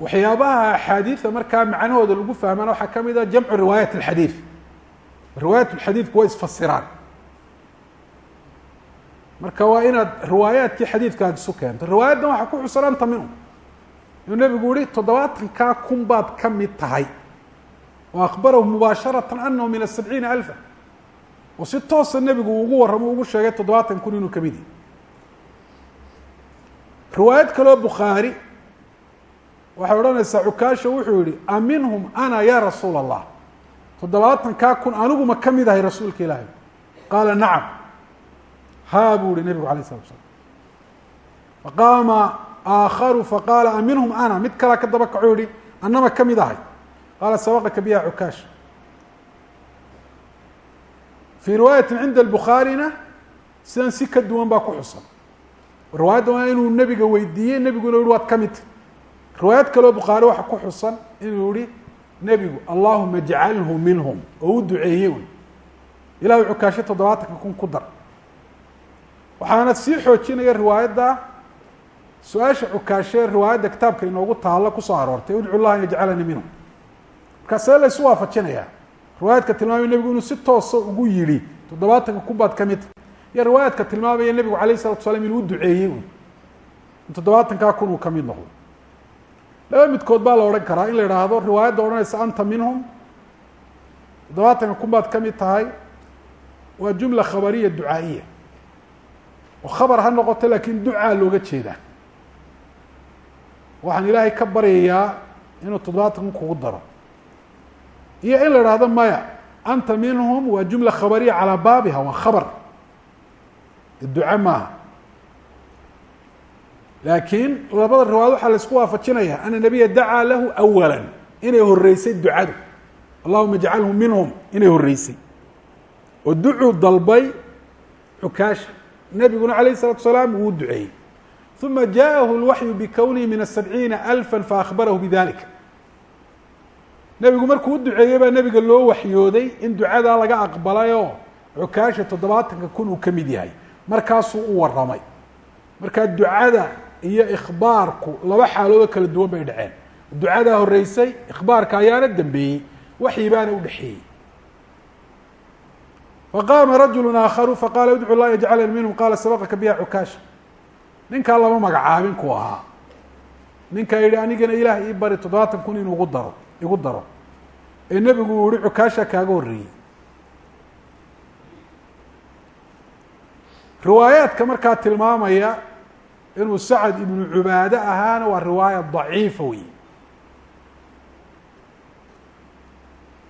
waxyaabaha axaadiida markaa macnahooda lagu fahmana waxaa ka mid a jamcu riwaayat اlxadiid riwaayat اlxadiidku way isfasiraan. Marka waa inaad riwaayaadkii xadiidkaad isu keento. Riwaayaddan waxaa ku xusan anta minhu inuu nebigu yihi toddobaatankaa kun baad ka mid tahay. Wa akbarahu mubaasharatan anahu min asabciina alfa. Oo si toosa nebigu ugu warramo ugu sheegay toddobaatan kun inuu ka mid yahy riwaayad kaloo bukhaari waxay odhanaysaa cukaasha wuxuu yihi a minhum ana ya rasuula allah toddobaatankaa kun anigu ma ka mid ahay rasuulka ilaahay. Qaala nacam. Haa buu yihi nebigu alay slatu slam faqaama aakharu faqaala a minhum ana. Mid kalaa ka daba kaco yihi anama ka mid ahay. Qaala sabaqaka biha cukaasha fii riwaayati cinda albukhaarina sidan si ka duwan baa ku xusan. Riwaayadda waa inuu nebiga weydiiyey nebiguna yihi waad ka mid. tahy riwaayad kaleo bukhaari waxaa ku xusan inuu yihi nebigu allahuma jcalhu minhum. Oo u duceeyey un ilahu cukaasho toddobaatanka kun ku dar. Waxaana sii xoojinaya riwaayadda. Su'aasha cukaashee riwaayadda kitaabka inoogu taalla ku soo aroortay udcu llaha an yajcalanii minhum. Markaa see la ysu waafajinayaa. Riwaayadka tilmaamaya nebigu inuu si toosa ugu yihi toddobaatanka kun baad ka mid. Tahy iyo riwaayadka tilmaamaya nebigu alayh isalatu salaam inuu u duceeyey un in toddobaatankaa kun uu ka mid noqdo laba midkood baa la odhan karaa. In la idhaahdo riwaayadda odhanaysa anta minhum. Toddobaatanka kun baad ka mid tahay. Waa jumla khabariya ducaa'iya. Oo khabar ha noqoto laakiin ducaa looga jeedaa. Waxaan ilaahay ka baryayaa inuu toddobaatan kun kugu daro. Iyo in la idhaahdo maya anta minhum. Waa jumla khabariya calaa baabiha waa khabar. Duca maaha laakiin labada riwaayad waxaa la isku waafajinaya ana nabiya dacaa lahu awala inay horeysay ducadu allahuma jcalhu minhum inay horeysay oo ducuu dalbay xukaasha nebiguna alayh الsalatu salaam wuu duceeyey uma jaءahu اlwaxyu bikownihi min الsabciina alfa faakbarahu bidalika nebigu markuu u duceeyey baa nebiga loo waxyooday in ducadaa laga aqbalayoo xukaasha toddobaatanka kun uu ka mid yahay markaasuu u waramay markaa ducada iyo ikhbaarku laba xaaloodoo kala duwan bay dhaceen. Ducadaa horeysay ikhbaarka ayaana dambeeyey waxyi baana udhexeeyey faqaama rajulu aakharu faqala idcu llah yajcalani minhum qaala sabaqaka biha cukaasha. Ninkaa lama magacaabin ku ahaa. Ninkaa yihi anigana ilaah ii bari toddobaatan kun inuu igu daro igu daro. Ee nebigu uu yihi cukaasha kaaga horreeyey. Riwaayaadka markaa tilmaamaya inuu sacad ibnu cubaade ahaana waa riwaaya daciifa wey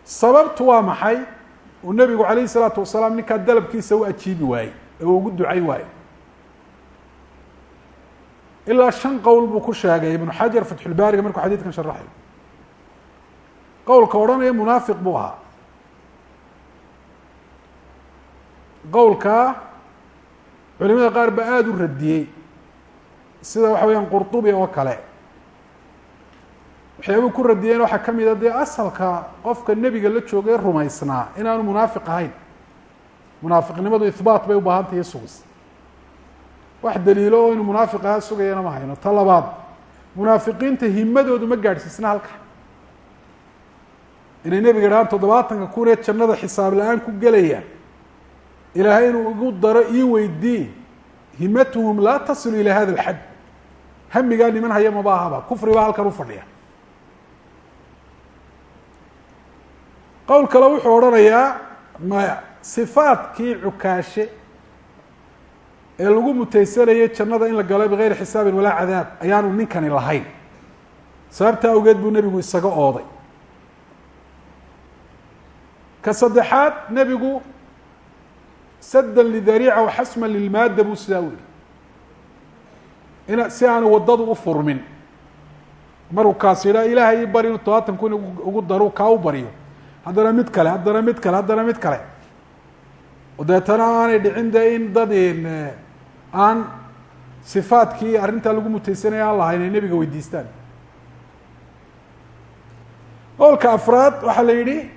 sababtu waa maxay? Uu nebigu calayhi salaatu wasalaam ninkaa dalabkiisa u ajiibi waayey ee uu ugu ducayn waayo ilaa shan qowl buu ku sheegay ibnu xajar fatxulbaariga markuu xadiidkan sharaxay qowlka odhanaya munaafiq buu ahaa. Qowlkaa culimada qaar ba aada u radiyey sida waxa weyaan qurطubi oo kale. Waxyaabuu ku radiyeen waxaa ka mida dee asalka qofka nebiga la joogay rumaysnaa inaanu munaafiq ahayn. Munaafiqnimadu ihbaat bay u baahan tahay sugis. Wax daliilo oo inuu munaafiq ahaa sugayana ma hayno. Ta labaad munaafiqiinta himadoodu ma gaadhsiisna halka. Inay nebiga dhahaan toddobaatanka kunee jannada xisaab la'aan ku gelaya ilaahay inuu igu daro ii weydii himatuhum laa tasilu ilaa hada alxad hamigaa niman haya maba ahaba kufri baa halkan u fadhiya. Qowl kale wuxuu odhanayaa maya sifaadkii cukaashe ee lagu mutaysanayay jannada in la galo bigayri xisaabin walaa cadaab ayaanu ninkani lahayn. Sababta awgeed buu nebigu isaga ooday. Ka saddexaad nebigu saddan lidariica waxasman lilmaadda buu sidaa u yihi ina si aanu waddadu u furmin. Maruu kaas yidhaa ilaahay ii bari inuu todobaatan kun ugu daro kaa u baryo haddana mid kale haddana mid kale haddana mid kale. Deetana aanay dhicin de in dad aan sifaadkii arrintaa lagu mutaysanaya aan lahayn ay nebiga weydiistaan. Qowlka afraad waxaa la yidhi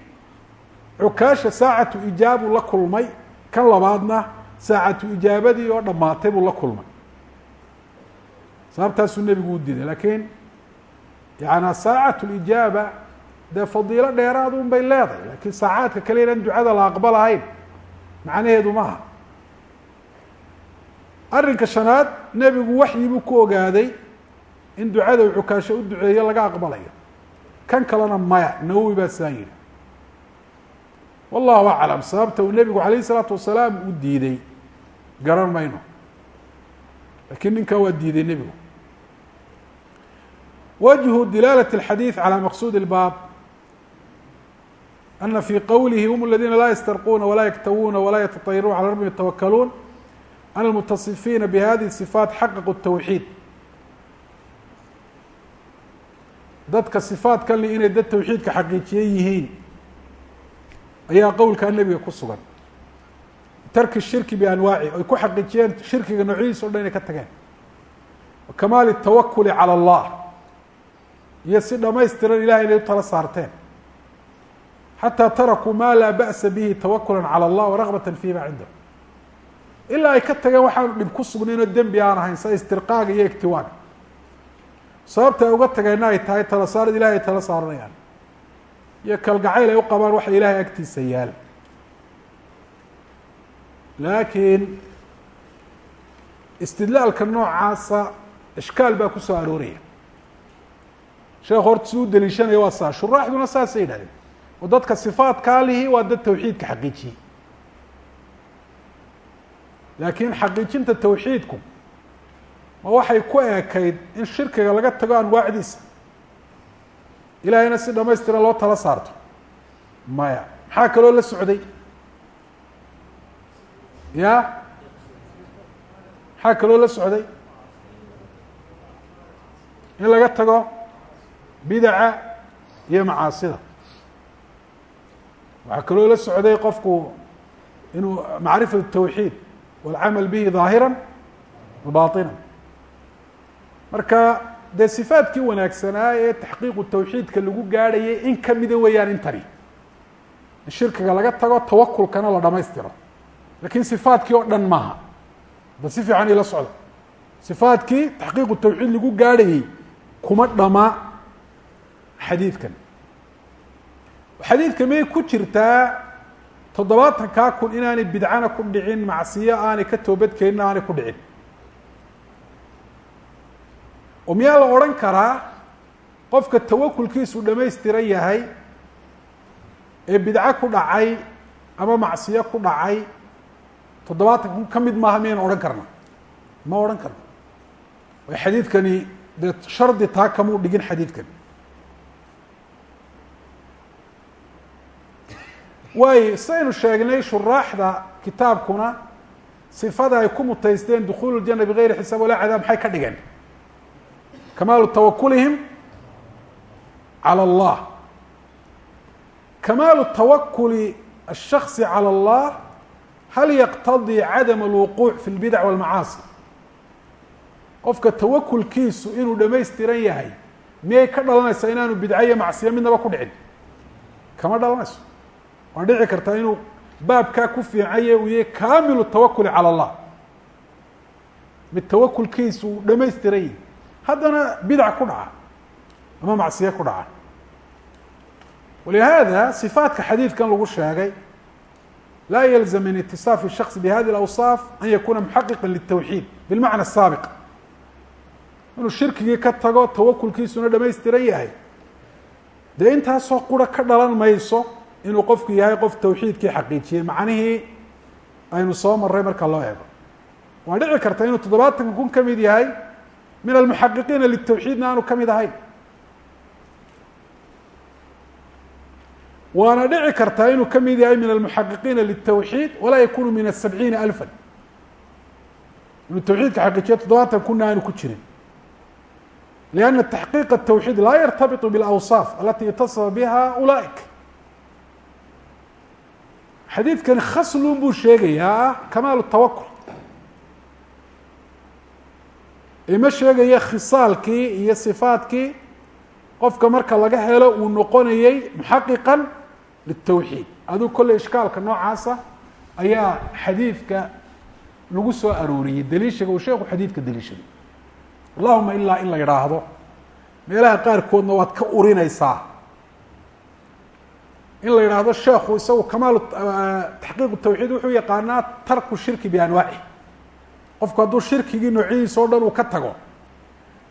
cukaasha saacatu ijaabu la kulmay. Kan labaadna saacatu ijaabadii oo dhammaatay buu la kulmay sababtaasuu nebigu u diiday lakiin yaana saacatu lijaaba dee fadiilo dheeraad un bay leedahay. Lakiin saacaadka kale inaan ducada la aqbalahayn macnaheedu maaha. Arrinka shanaad nebigu waxyi buu ku ogaaday in ducada uu cukaasho u duceeyo laga aqbalayo. Kan kalena maya nawowi baa saa yidhi. Wallahu aclam sababta uu nebigu calayh isalaatu wasalaam u diiday garan mayno. Lakiin ninkaa waa diiday nebigu wجه dilaalة الxadيiث عalى maqsud الbاb أna fي qwlihi hm اladina la ystarquna وla ykتawuna وla yتطayiruna عlى رbهم yتwakluun أn الmتصifiina bhadiه الصفاaت xaqqu التwxيid dadka صifaatkan li inay dad tawxiidka xaqiijiyen yihiin ayaa qowlkaa nebiga ku sugan tarki الshirki بanwaaci ay ku xaqiijiyeen shirkiga noocyadiis o dhan inay ka tageen kamaal التawakuli عalى الlah iyo si dhamaystiran ilahay inay u tala saarteen. Xataa tarakuu maa laa ba'sa bihi tawakula calى اllah waragbat fima cindah ilaa ay ka tageen waxaanu dhib ku sugnaynoo dembi aan ahayn sida istirqaaga iyo igtiwaaga sababta ay uga tageenna ay tahay tala saarad ilahay ay tala saaranayaan. Iyo kalgacayl ay u qabaan waxa ilahay agtiisa yaal. Laakiin istidlaalka noocaasa ishkaal baa ku soo arooraya sheekh horta si u daliishanaya waa saa shuraaxduna saasay yidhahdeen oo dadka sifaatkaa lihi waa dad tawxiidka xaqiijiyey. Laakiin xaqiijinta tawxiidku ma waxay ku eekayd in shirkiga laga tago anwaacdiisa ilaahayna si dhamaystiran loo tala saarto. Maya maxaa kaloo la socday? Ya? Maxaa kaloo la socday? In laga tago bidaca iyo macaasida waxaa kaloo la socday qofku inuu macrifat الtawxiid wاlcamal bihi ظaahira baطina marka dee sifaadkii wanaagsanaa ee taxqiiqu tawxiidka lagu gaadhayay in kamida weeyaan intani in shirkiga laga tago tawakulkana la dhamaystiro lakin sifaadkii oo dhan maaha ba si fiican ila socda sifaadkii taxqiiqu tawxiid lagu gaadhayay kuma dhama xadiidkan. Xadiidka may ku jirtaa toddobaatankaa kun inaanay bidcana ku dhicin macsiyo aanay ka toobadkeenin aanay ku dhicin. Oo miyaa la odhan karaa qofka tawakulkiisu dhamaystiran yahay ee bidco ku dhacay ama macsiyo ku dhacay toddobaatan kun ka mid maaha miyayna odhan karna ma odhan karna xadiidkani dee shardi taa kamuu dhigin xadiidkani waayo saynu sheegnay shuraaxda kitaabkuna sifada ay ku mutaysteen dukuulu ljana bigayri xisaab walaa cadaab maxay ka dhigeen kamaalu tawakulihim calى اllah kamaalu tawakuli الشhaksi calى اllah hal yaqtadii cadam اlwuquuc fi اlbidac wاlmacaasi qofka tawakulkiisu inuu dhamaystiran yahay miyay ka dhalanaysaa inaanu bidco iyo macsiyo midnaba ku dhicin kama dhalanayso waa dhici kartaa inuu baabkaa ku fiicanye uu yahay kaamilu tawakuli calى اllah mid tawakulkiisu uu dhamaystiran yahay haddana bidac ku dhaca ama macsiye ku dhaca walihada صifaatka xadiidkan lagu sheegay laa yalzam min itiصaaf الshaks bhadi اlawصaaf an yakuna muxaqiqa lلtawxiid bilmacna الsaabiq inuu shirkigii ka tago tawakulkiisuna dhamaystiran yahay dee intaasoo qura ka dhalan mayso inuu qofku yahay qof tawxiidkii xaqiijiyey. Macnihii aynu soo marray marka loo eego. Waan dhici karta inuu todobaatanka kun ka mid yahay min almuxaqiqiina litawxiidna aanu ka mid ahayn. Waana dhici kartaa inuu ka mid yahay min almuxaqiqiina litawxiid walaa yakunu min asabciina alfan. Inuu tawxiidka xaqiijiyo toddobaatan kunna aanu ku jirin. Lianna taxqiiq atawxiid laa yartabitu bilawsaaf alati itasaba biha ulaaik xadiidkani khaslun buu sheegayaa kamaal tawakul ima sheegaya khisaalkii iyo sifaadkii qofka marka laga helo uu noqonayey muxaqiqan litawxiid. Aduu kolley ishkaalka noocaasa ayaa xadiidka lagu soo arooriyey daliishaga uu sheeku xadiidka daliishaday. Allahuma ilaa in la yidhaahdo meelaha qaarkoodna waad ka urinaysaa in la yidhaahdo sheekhu isagu kamaal taxqiiq tawxiid wuxuu yaqaanaa tarku shirki bianwaaci qofku hadduu shirkigii noocyadiisa o dhan uu ka tago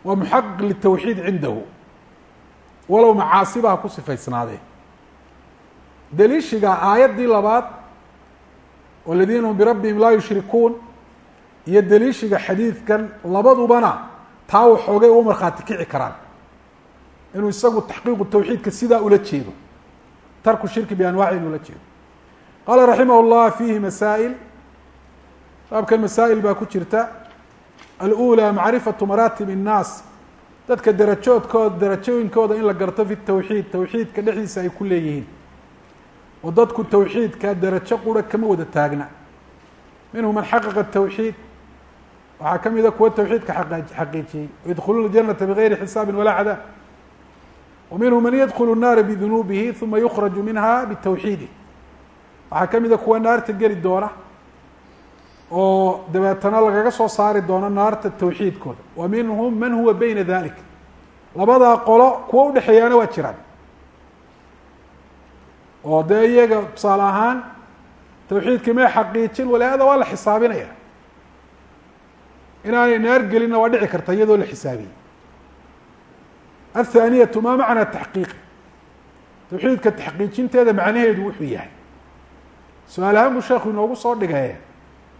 waa muxaqiq litawxiid cindahu. Walow macaasibaha ku sifaysnaadee. Daliishiga aayaddii labaad waladiina hum birabbihim laa yushrikuun iyo daliishiga xadiidkan labadubana taa waxoogay u markhaati kici karaan. Inuu isagu taxqiiqu tawxiidka sidaa ula jeedo tarku shirki bianwaaci inuu la jeedo qaala raximah llah fiihi masaa'il baabkan masaa'il baa ku jirta alأulى macrifatu maraatib الnaas dadka darajoodkooda darajooyinkooda in la garto fi tawxiid tawxiidka dhexdiisa ay ku leeyihiin oo dadku tawxiidka darajo qura kama wada taagna minhum man xaqiqa tawxiid waxaa ka mida kuwa tawxiidka xaqiijiyey yadkhuluuna janata bigayri xisaabi walaa cadaab wa minhum man yadkulu الnaara bidunuubihi uma yukraju minha bitawxiidih waxaa ka mida kuwa naarta geli doona oo dabeetana lagaga soo saari doono naarta tawxiidkooda. wa minhum man huwa beyna dalik labadaa qolo kuwa udhexeeyaana waa jiraan. oo dee iyaga tusaale ahaan tawxiidkii may xaqiijin walihaada waa la xisaabinaya. inaanay naar gelinna waa dhici karta iyadoo la xisaabiyey athaaniyatu maa macnaa taxqiiqi tawxiidka taxqiijinteeda macnaheedu wuxuu yahay su'aal ahaan buu sheekhu inoogu soo dhigay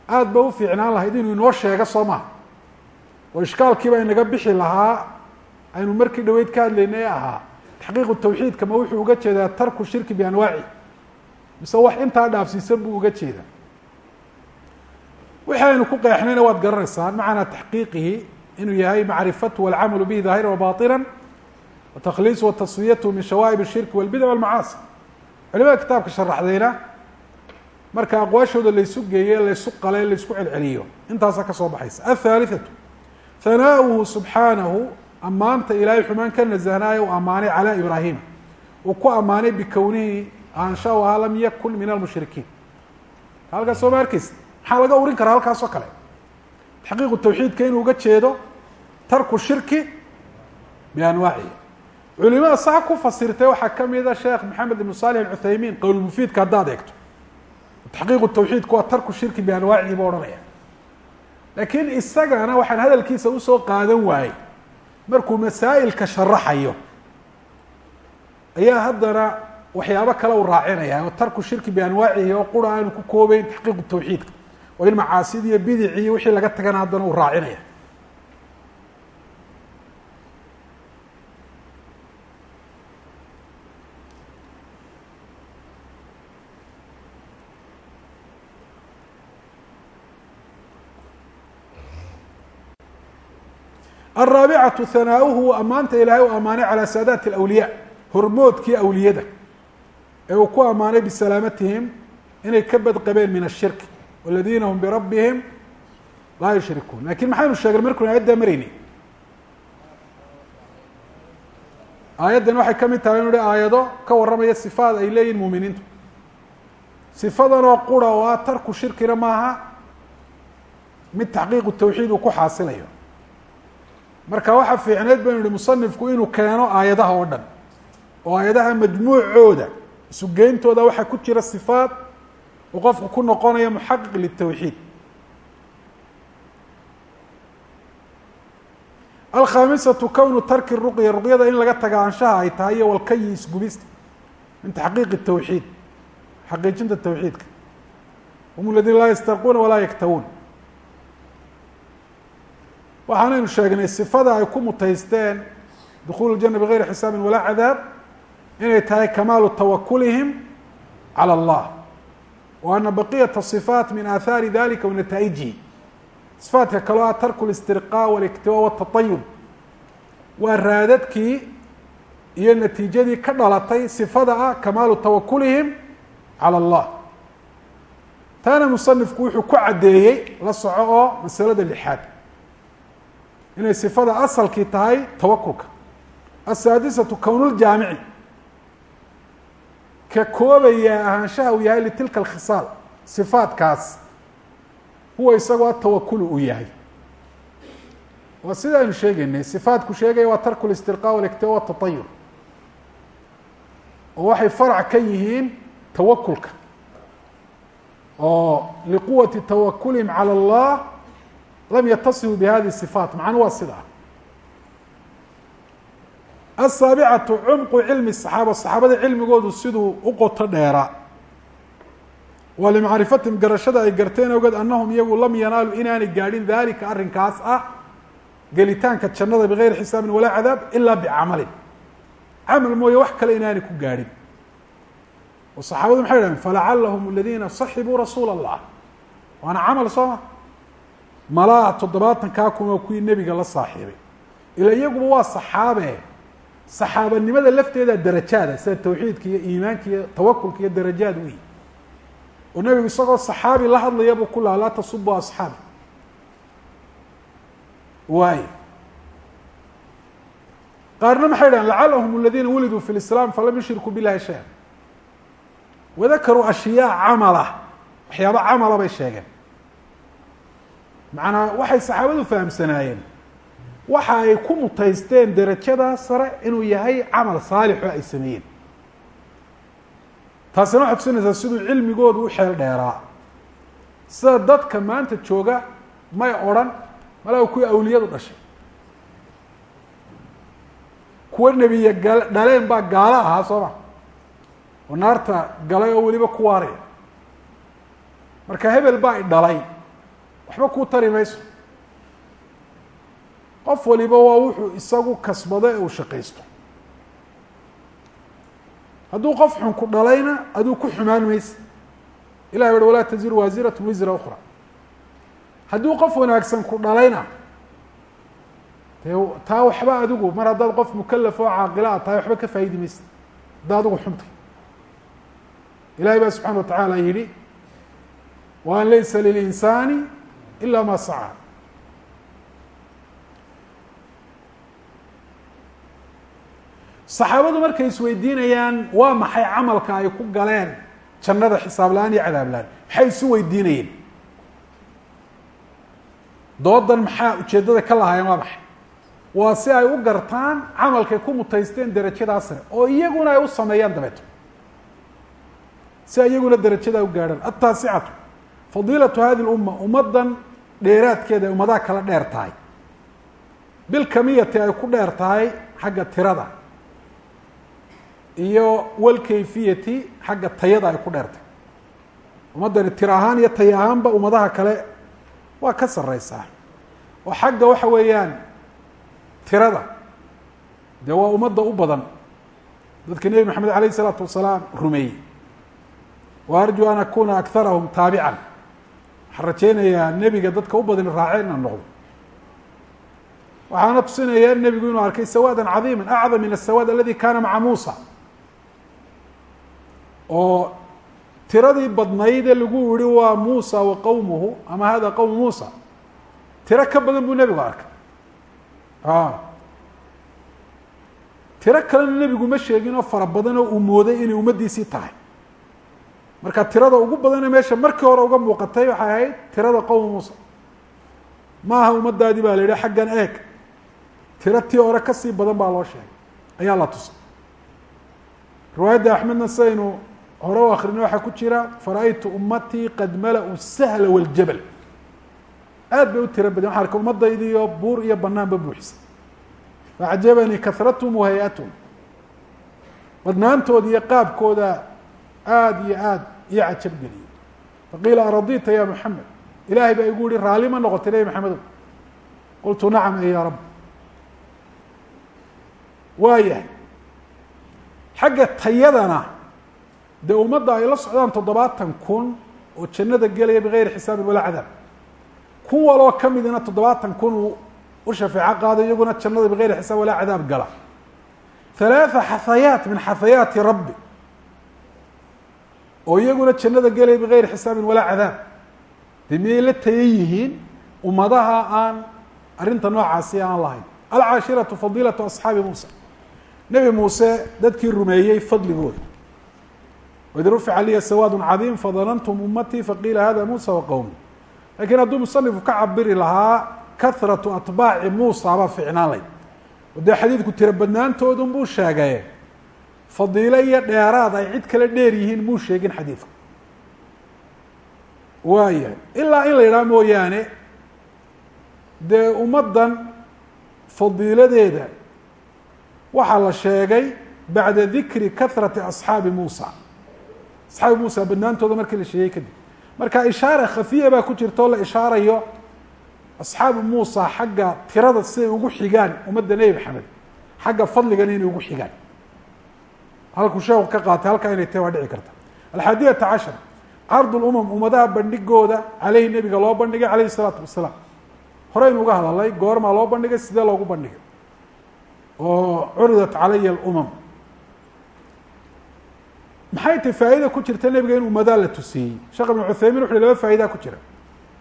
aada ba u fiicnaan lahayd inuu inoo sheego soo maha oo ishkaalkiiba inaga bixi lahaa aynu markii dhaweyd ka hadlaynay ee ahaa taxqiiqu tawxiidka ma wuxuu uga jeedaa tarku shirki bianwaaci mise wax intaa dhaafsiisan buu uga jeedaa wixii aynu ku qeexnayna waad garanaysaan macnaa taxqiiqihi inuu yahay macrifatu walcamalu bihi daahira wabaطina watakliisu wataswiyatu min shawaa'ib الshirki walbidc walmacaasi culimada kitaabka sharaxdayna marka aqwaashooda laysu geeye laysu qale laysku celceliyo intaasaa kasoo baxaysa aلthaaliثatu hanaaؤuhu subxaanahu ammaanta ilaahay xumaan ka nasahnaayo uu ammaanay calى ibraahima uu ku ammaanay bikownihi aanshaha lam yakun min almushrikiin halkaas soo ma arkeysa maxaa laga urin karaa halkaas oo kale taxqiiqu tawxiidka inuu uga jeedo tarku shirki bianwaacihi culimada saa ku fasirtay waxaa kamida sheekh maxamed ibn salix alcuthaymiin qowlmufiidka haddaad eegto. Taxqiiqu tawxiidku waa tarku shirki bianwaacihi buu odhanaya laakiin isagana waxaan hadalkiisa u soo qaadan waayey. Markuu masaa'ilka sharaxayo ayaa haddana waxyaabo kale u raacinaya oo tarku shirki bianwaacihi oo qura aanu ku koobeyn taxqiiqu tawxiidka oo in macaasidi iyo bidicii wixii laga tagana haddana uu raacinaya alraabicatu hanaauhu ammaanta ilaahay uu ammaanay calaa saadaati alawliyaa hormoodkii awliyada ee uu ku ammaanay bisalaamatihim inay ka badqabeen min ashirki waladiina hum birabbihim laa yushrikuun laakiin maxaynu sheegnay markunu aayaddaa maraynay aayaddan waxay ka mid tahay inu hi aayado ka warramaya sifaad ay leeyihiin muuminiintu sifadanoo qura oo ah tarku shirkina maaha mid taxqiiqu tawxiid uu ku xaasilayo marka waxaa fiicneyd baynu ihi musanifku inuu keeno aayadaha oo dhan oo aayadaha majmuucooda isugeyntooda waxaa ku jira sifaat uu qofku ku noqonayo muxaqiq litawxiid. Alkhaamisatu kownu tarki ruqya ruqyada in laga taga anshaha ay tahay iyo walkayi isgubista min taxqiiqi tawxiid xaqiijinta tawxiidka. Hum aladiina laa yastarquuna walaa yaktawuun waxaanaynu sheegnay sifada ay ku mutaysteen dukuul ljana bigayri xisaabin walaa cadaab inay tahay kamaalu tawakulihim calى اllah wa ana baqiyata صifaat min aahaari dalika wa nataa'ijihi صifaatka kaloo ah tarku اlistirqaa waاliktiwa wالtaطayub waa raadadkii iyo natiijadii ka dhalatay sifada ah kamaalu tawakulihim calى اllah taana musanifku wuxuu ku caddeeyey la soco oo masalada lixaad inay sifada asalkii tahay tawakulka asaadisatu kownuljaamici ka koobaya ahaanshaha uu yahay litilka alkhisaal sifaatkaas huwa isagoo atawakulu uu yahay. Waa sida aynu sheegeynay sifaatku sheegaya waa tarku listirqa waliktiba watatayur oo waxay farac ka yihiin tawakulka oo liquwati tawakulihim calى اllah lam yatasifuu bihadihi sifaat macnu waa sida asaabicatu cumqu cilmi saxaaba saxaabada cilmigoodu siduu u qoto dheeraa waa limacrifatihim garashada ay garteen awgeed annahum iyagu lam yanaalu inaanay gaadhin dalika arrinkaas ah gelitaanka jannada bigayri xisaabin walaa cadaab ilaa bicamalin. Camal mooye wax kale inaanay ku gaadhin. Oo saxaabadu maxay dhahen falacalahum aladiina saxibuu rasuula allah waana camal soo ma malaa toddobaatan kaa kuma kuwii nebiga la saaxiibay. Ila iyaguba waa saxaabe. Saxaabanimada lafteeda darajaada sida tawxiidka iyo iimaanka iyo tawakulka iyo darajaad wey oo nebigu isagoo saxaabi la hadlaya buu ku laha laa tasubu asxaabi. Waayo qaarna maxay dhahen lacalahum aladiina wuliduu fi lislaam falam yushrikuu billahi shay-an. Wadakaruu ashyaa camala. Waxyaaba camala bay sheegeen macnaa waxay saxaabadu fahamsanaayeen. Waxa ay ku mutaysteen derajada sare inuu yahay camal saalixoo ay sameeyeen. Taasina waxay tusinaysaa siduu cilmigoodu u xeel dheeraa. Sida dadka maanta jooga may odrhan malaa kuwii awliyadu dhashay. Kuwa nebiye gal dhaleen baa gaalo ahaa soo ma? Oo naarta galay oo weliba ku waaraya. Marka hebel baa i dhalay waxba kuu tari mayso. Qof waliba waa wuxuu isagu kasbado ee uu shaqaysto. Hadduu qof xun ku dhalayna aduu ku xumaan maysa ilahi uhi walaa taziru waasiratu wisra ukra hadduu qof wanaagsan ku dhalayna dee taa waxba adigu mar haddaad qof mukalaf oo caaqila a tahay waxba ka faa'idi maysa haddaa adigu xuntay. Ilahay baa subxana wa tacaala yihi wa laysa lilinsaani ila ma saca saxaabadu markay isweydiinayaan waa maxay camalka ay ku galeen? Jannada xisaab la'aan iyo cadaab la'aan maxay isu weydiinayeen? Doodan maxaa ujeeddada ka lahaayeen waa maxay? Waa si ay u gartaan camalkay ku mutaysteen derajadaa sare oo iyaguna ay u sameeyaan dabeeto si iyaguna derajadaa u gaadhaan. Ataasicatu fadiilatu hadi lumma ummaddan dheeraadkeeda ay ummadaha kala dheer tahay. Bilkamiyati ay ku dheer tahay xagga tirada. Iyo walkayfiyati xagga tayada ay ku dheertay ummaddani tiro ahaan iyo tay ahaanba ummadaha kale waa ka sareysaa oo xagga waxa weeyaan tirada. Dee waa ummadda u badan. Dadka nebi maxamed alayh isalaatu wasalaam rumeeyey. Wa arjuu an akuna akarahum taabican waxaan rajeynayaa nebiga dadka u badan raaceen inaan noqdo. Waxaana tusinaya nebigu inuu arkay sawaadan cadiima acdam min asawaad aladi kana maca muusa. Oo tiradii badnaydee lagu yihi waa muusa wa qowmuhu ama hada qowm muusa? Tiro ka badan buu nebigu arkay. Tiro kalena nebigu ma sheegin oo fara badan oo uu mooday inay ummaddiisii tahay marka tirada ugu badane meesha markii hore uga muuqatay waxay ahayd tirada qowm muusa. Ma aha baa la yidhi xaggan eeg. Tiro tii hore ka sii badan baa loo sheegay. Ayaa la tusay. Riwaayadda axmedna sidaynu hore u akrino waxaa ku jira fara-aytu ummatii qad mala-u sahla waljabal. Aad bay u tiro badan. Waxaa arkay ummadaydiiyo buur iyo banaanba buuxisay. Facajabanii kahrathm wa hay'athum badnaantooda iyo qaabkooda aada iyo aada iyo cajab geliyey faqiila aradita ya maxamed ilahay baa igu yihi raalli ma noqotay nebi maxamedow qultu nacam e ya rab waa xagga tayadana dee ummadda ay la socdaan toddobaatan kun oo jannada gelaya bigayri xisaabin walaa cadaab kun waloo kamidina toddobaatan kun uu u shafeeco qaado iyaguna jannada bigayri xisaab walaa cadaab gala. Halaatha xahayaat min xahayaati rabbi oo iyaguna jannada gelaya bigayri xisaabin walaa cadaab. Dee miyay la tayan yihiin? Ummadaha aan arrinta noocaasi aan lahayn. Alcaashiratu fadiilatu asxaabi muusa nebi muuse dadkii rumeeyey fadligooda. Waid rufica liya sawaad cadiim fadanantum ummatii faqiila hada muusa wa qowmi lakiin hadduu musanifku ka cabiri lahaa kahratu atbaaci muusa baa ficnaan layd dee xadiidku tiro badnaantoodun buu sheegaye fadiilo iyo dheeraad ay cid kale dheer yihiin muu sheegin xadiidku waayahay ilaa in la yidhaha mooyaane dee ummaddan fadiiladeeda waxaa la sheegay bacda dikri kahrati asxaabi muusa. Asxaabi muusa badnaantooda markii la sheegay kadib. Marka ishaara khafiya baa ku jirta oo la ishaarayo asxaabu muusa xagga tirada siday ugu xigaan ummadda nebi maxamed xagga fadligana inay ugu xigaan halkuu sheeku ka qaatay halkaa inay tahy waa dhici karta. Alxaadiyata cashar card lumam ummadaha bandhigooda caleyhi nebiga loo bandhigay caleyhi salaatu wasalaam horeynu uga hadalay goormaa loo bandhigay sidee loogu bandhigay? Oo curidat calaya alumam maxay tahy faa'ida ku jirta nebiga in ummadaa la tusiiyey sheekh ibn cuthaymin wuxu laba faa'idaa ku jira.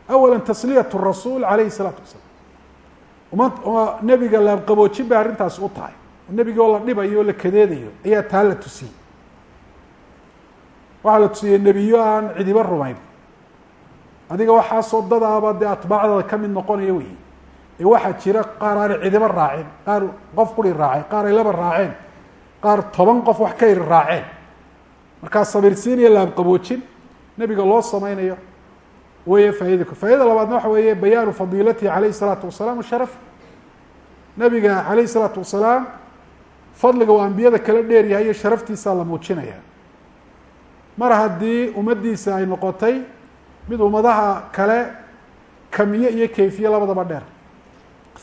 Awala tasliyat rasuul caleyhi salaatu wasalaam nebiga laabqaboojin bay arrintaasi u tahay nebigi oo la dhibayo o la kadeedayo ayaa taa la tusiyey. Waxaa la tusiyey nebiyo aan cidiba rumayn. Adiga waxaasoo dadaaba dee atbaacdada ka mid noqonaya wey ee waxaa jira qaar aanay cidiba raacin qaar qof quri raacay qaar ay laba raaceen qaar toban qof wax ka yari raaceen. Markaa sabirsiin iyo laabqaboojin nebiga loo sameynayo weeye faa'idaka faa'idada labaadna waxa weeye bayaanu fadiilatihi calayhi salaatu wasalaam wa sharaf. Nebiga calayhi salaatu wasalaam fadliga uu ambiyada kala dheer yahay iyo sharaftiisaa la muujinaya. Mar haddii ummaddiisa ay noqotay mid ummadaha kale kamiye iyo kayfiye labadaba dheer.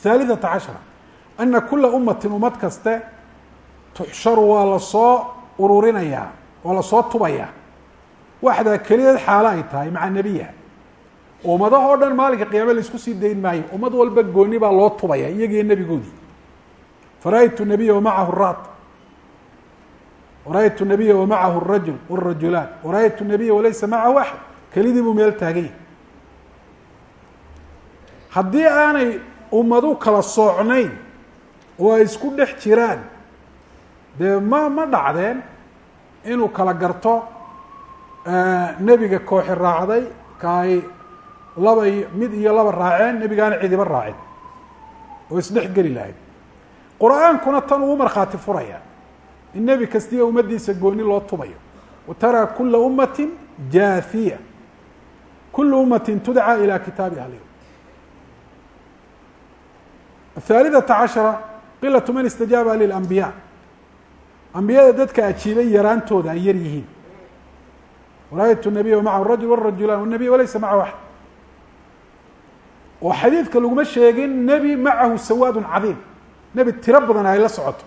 Thalithata cashara ana kula ummatin ummad kaste tuxsharu waa la soo ururinayaa waa la soo tubayaa waxdaa kelideed xaalo ay tahay maca nebiyaha ummadahoo dhan maalinka qiyaame la isku sii dayn maayo. Ummad walba gooni baa loo tubaya iyagiyo nebigoodii fara-ytu nabiya wamacahu raad wara-ytu nabiya wamacahu rajul wrajulaan wara-ytu nabiya walaysa macahu axad kelidii buu meel taagan yahay haddii aanay ummadu kala soocnayn oo ay isku dhex jiraan dee ma ma dhacdeen inuu kala garto nebiga kooxi raacday ka ay laba iyo mid iyo laba raaceen nebigaana cidiba raacin oo isdhex geli lahayd qur'aankuna tan uu markhaati furaya. In nebi kastiya ummaddiisa gooni loo tubayo. Wa taraa kula ummatin jaafiya. Kula ummatin tudcaa ilaa kitaabi ahliha athaalithata cashara qilatu man istajaaba lilambiyaa ambiyada dadka ajiibay yaraantooda ay yar yihiin. Wara-ytu nabiya wamacahu rajul warajulaan wanabiy walaysa macahu axad. Oo xadiidka laguma sheegin nebi macahu sawaadun cadiim nebi tiro badan ay la socoto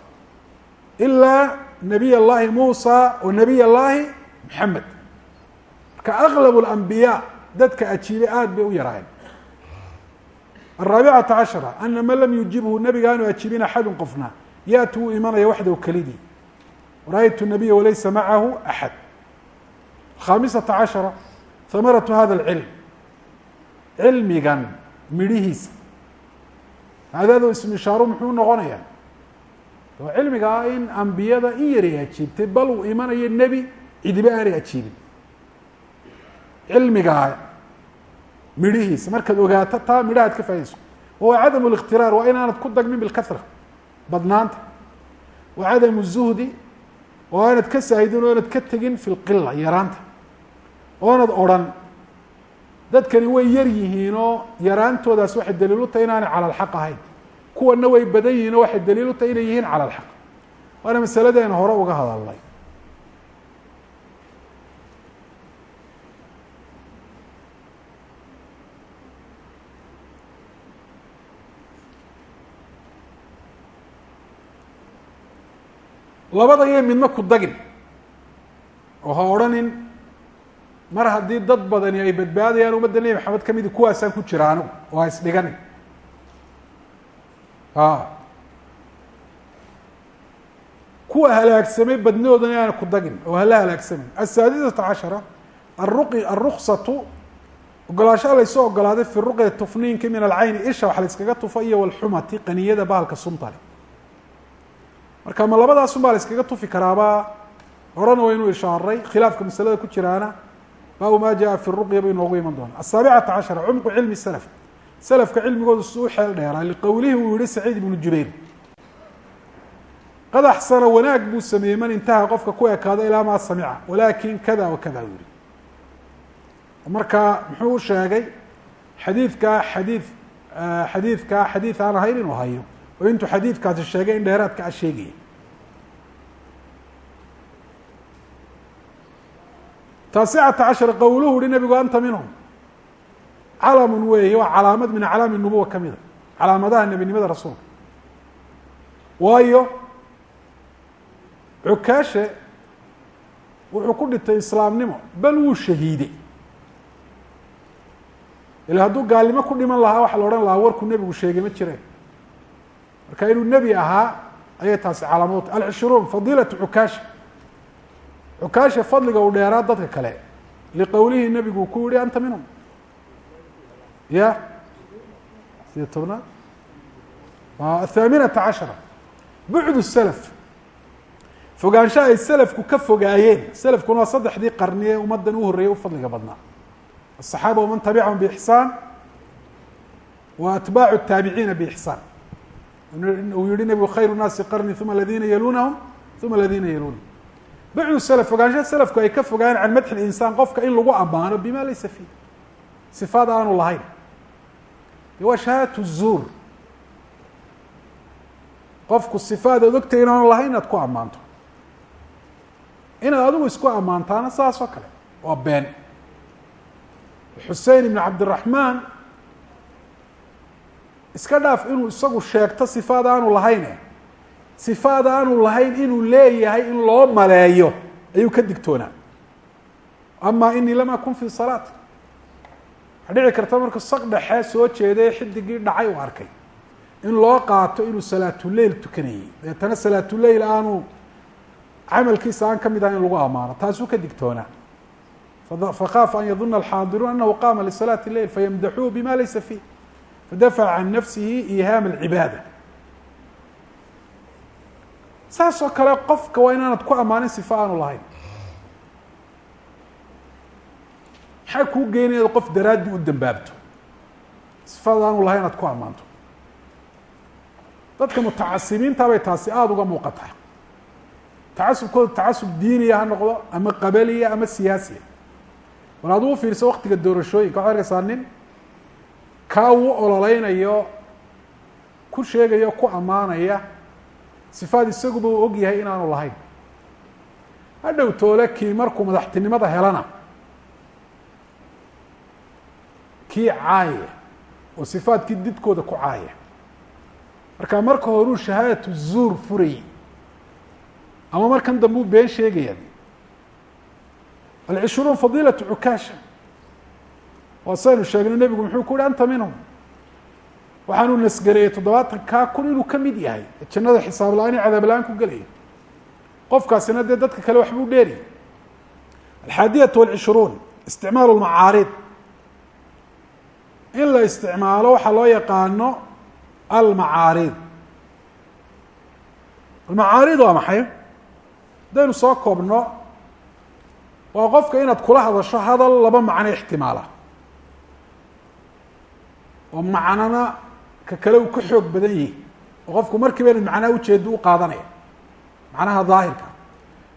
ilaa nabiy اllahi muusa wa nabiy اllahi maxamed marka aklab اlambiyaa dadka ajiibay aada bay u yaraayeen araabicata cashara ana man lam yujibhu nabiga aanu ajibin axadun qofna yaati wuu imanaya waxdaw kelidii ra-ytu nabiya walaysa macahu axad alkhaamisata cashara hamaratu hada alcilm cilmigan midhihiisa hadaado ismishaaru muxuu noqonayaa oo cilmiga ah in ambiyada in yaray ajiibtay bal uu imanayo nebi cidiba aanay ajiibin cilmigaa midhihiisa markaad ogaato taa midhaha ad ka faa'idayso wahuwa cadamu اliktiraar waa inaanad ku dagmin bilkahra badnaanta wa cadamu الzuhdi oo aanad ka saahidin o aanad ka tegin fi lqila yaraanta oonad odrhan dadkani way yar yihiin oo yaraantoodaas waxay daliil u tahay inaanay cala alxaq ahayn. Kuwana way badan yihiin oo waxay daliil u tahay inay yihiin cala alxaq waana masaladeena hore uga hadalnay labada iyo midna ku dagin oo ha odhanin mar haddii dad badani ay badbaadayaan ummadda nebi maxamed ka midi kuwaasaan ku jira anigu oo ha isdhiganin a kuwa halaagsamay badnidoodana aana ku dagin oo hala halaagsamin asaadisata cashara aruqi aruksatu ogolaanshaha laysoo ogolaaday fi ruqya tufniinka min alcayni isha wax la yskaga tufa iyo walxumati qaniyada bahalka suntale marka ma labadaasun baa la yskaga tufi karaabaa? Horena waynu ishaaray khilaafka masalada ku jiraana baabu ma jaءa fi ruqya bay inoogu iman doonaa asaabicata cashara cumqu cilmi salaf. Salafka cilmigoodu si u xeel dheeraa liqowlihi uu yihi saciid ibnu jubayr. Qad axsana wanaag buu sameeyey man intaha qofka ku ekaado ilaa maa samica walakin kada wa kada yihi marka muxuu u sheegay xadiidkaa xadiid xadiidkaa xadiid aan ahayn inuu hayo oo intuu xadiidkaasi sheegay in dheeraadka a sheegaya taasicata cashar qowluhu uhi nabigu anta minhum calamun weeye waa calaamad min aclaami nubuwa ka mida. Calaamadaha nebinimada rasuulka. Waayo cukaashe wuxuu ku dhintay islaamnimo bal wuu shahiiday ila hadduu gaalnimo ku dhiman lahaa waxa la odhan lahaa warkuu nebigu sheegay ma jireen. Marka inuu nebi ahaa ayay taasi calaamad alcishruun fadiilatu cukaasha cukaasha fadliga uu dheeraa dadka kale liqowlihi nebigu ku yihi anta minhum. Ya? Sideed tobnaad? Athaaminata cashara. Bucdu self fogaanshaha ay selafku ka fogaayeen. Selafkuna waa saddexdii qarni ee ummaddan u horreeyay u fadliga badnaa. Asaxaaba waman tabicahum biixsaan wa atbaacu taabiciina biixsaan uu yihi nebigu khayru naasi qarni uma aladina yalunahum uma aladina yalunahum bacdu slf fogaanshaha selafku ay ka fogaayeen can madxi insaan qofka in lagu ammaano bima laysa fiih sifaad aanu lahayn de waa shahaadatu zuur qofku sifaad ad ogtay inaanu lahayn inaad ku ammaanto inaad adigu isku ammaantaana saas oo kale waa been xusein ibn cabdiraxmaan iska dhaaf inuu isagu sheegto sifaad aanu lahayne sifaad aanu lahayn inuu leeyahay in loo maleeyo ayuu ka digtoonaa. Ama inii lam akun fi salaat. Waxaa dhici karta markuu saq dhexe soo jeeday xidigii dhacay uu arkay. In loo qaato inuu salaatuleil tukanayey deetana salaatuleil aanu camalkiisa aan ka mid ahayn in lagu amaano. Taasuu ka digtoonaa. Fakaafa an yaduna alxaadiruun anahu qaama lisalaati leil fayamdaxuuhu bima laysa fiih fadafaca can nafsihi ihaam alcibaada saas oo kale qofka waa inaanad ku ammaanin sifa aanu lahayn. Maxaa kuu geynay inaad qof daraaddi u dambaabto? Sifaad aanu lahayn inaad ku ammaanto. Dadka mutacasimiinta bay taasi aada uga muuqataa. Tacasubkooda tacasub diiniya ha noqdo ama qabaliya ama siyaasiya. Bal aduu u fiirso waktiga doorashooyinka waxad arkaysaa nin kaa uu ololeynayo ku sheegayo ku ammaanaya sifaad isaguba uu og yahay inaanu lahayn. Hadhow toole kii markuu madaxtinimada helana. Kii caaya oo sifaadkii didkooda ku caaya marka marka horuu shahaadatu zuur furayy ama markan dambe u been sheegaya alcishruun fadiilatu cukaasha waa saynu sheegno nebigu muxuu ku uhi anta minhum waxaanuu nasgareeyey toddobaatan kaa kun inuu ka mid yahay. Jannada xisaab la'aan iyo cadaab la'aan ku gelaya qofkaasina dee dadka kale waxbuu dheeriy alxaadiyatu walcishruun isticmaalu lmacaarid in la isticmaalo waxaa loo yaqaano almacaarid. Almacaarid waa maxay? Haddaynu soo koobno waa qofka inaad kula hadasho hadal laba macno ixtimaala. Oo macnona ka kale uu ka xoog badan yihi oo qofku markiiba inad macnaha ujeedo u qaadanaya. Macnaha daahirka.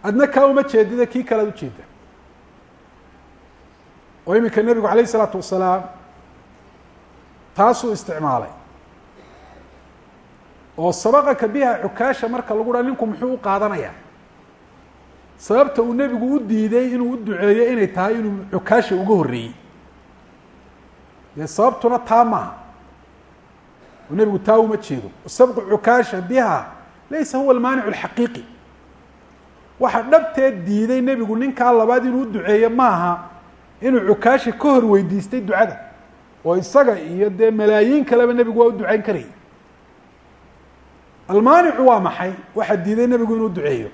Adna kaa uma jeedida kii kale ad ujeeda oo iminka nebigu alayh isalaatu wasalaam taasuu isticmaalay. Oo sabaqaka biha cukaasha marka lagu dhaa ninku muxuu u qaadanaya? Sababta uu nebigu u diiday inuu u duceeyo inay tahay inuu cukaasha uga horreeyey dee sababtuna taa maaha oo nebigu taa uma jeedo. Sabqu cukaasha biha laysa huwa almaanicu alxaqiiqi. Waxa dhabteed diiday nebigu ninkaa labaad inuu duceeyo maaha inuu cukaasha ka hor weydiistay ducada. Oo isaga iyo dee malaayiin kaleba nebigu waa u ducayn karayay almaanicu waa maxay? Waxaa diiday nebigu inuu duceeyo.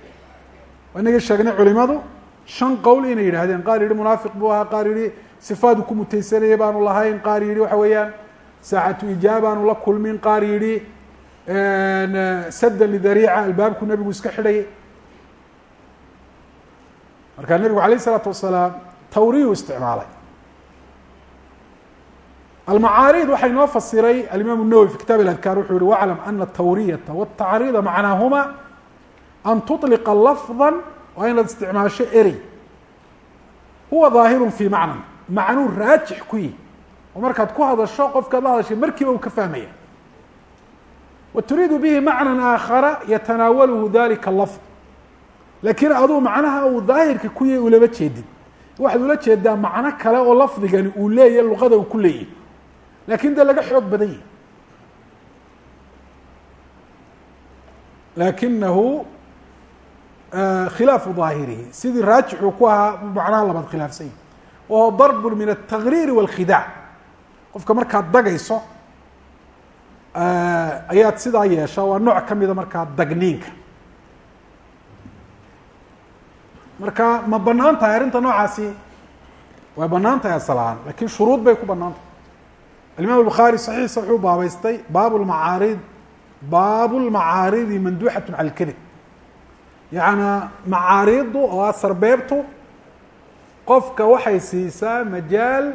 Inagii sheegnay culimadu shan qowl inay yidhaahdeen. Qaar yihi munaafiq buu ahaa qaar yihi sifaadu ku mutaysanayay baanu lahayn qaar yihi waxa weeyaan saacatu ijaaba aanu la kulmin qaar yihi saddan lidariica albaabku nebigu iska xidhayay markaa nebigu alayh isalaatu wasalaam tawriyu isticmaalay almacaarid waxaa inoo fasiray alimaam nawowi fi kitaab اadkaar wuxuu yihi waclam ana atawriyata wاtacriida macnaahuma an tuطliqa lafظa waa inaad isticmaasho erey huwa ظaahiru fi macnan macnuu raajix ku yihi oo markaad ku hadasho qofkaad la hadashay markiiba uu ka fahmaya. Wa turiidu bihi macna aakhara yatanaawaluhu dalika lafd. Laakiin aduu macnaha uu daahirka ku yahy ulama jeedin. Waxaad ula jeedaa macno kale oo lafdigani uu leeyahy luqada uu ku leeyahy laakin dee laga xoog badan yahy laakinahu khilaafu daahirihi. Sidii raajixuu ku ahaa macnaha labaad khilaafsanya wahuwa darbu min altakriiri walkhidac qofka markaad dagayso ayaad sidaa yeeshaa waa nooc kamida markaa dagniinka marka ma banaan tahay arrinta noocaasi way banaan tahay aslaan lakin shuruud bay ku banaan tahay alimam الbukhaarي صaxiixa wuxuu baabeystay baab lmacaarid baab lmacaaridi manduxat cala اlkadib yaعnaa macaaridu oo ah sarbeebtu qofka waxay siisaa majaal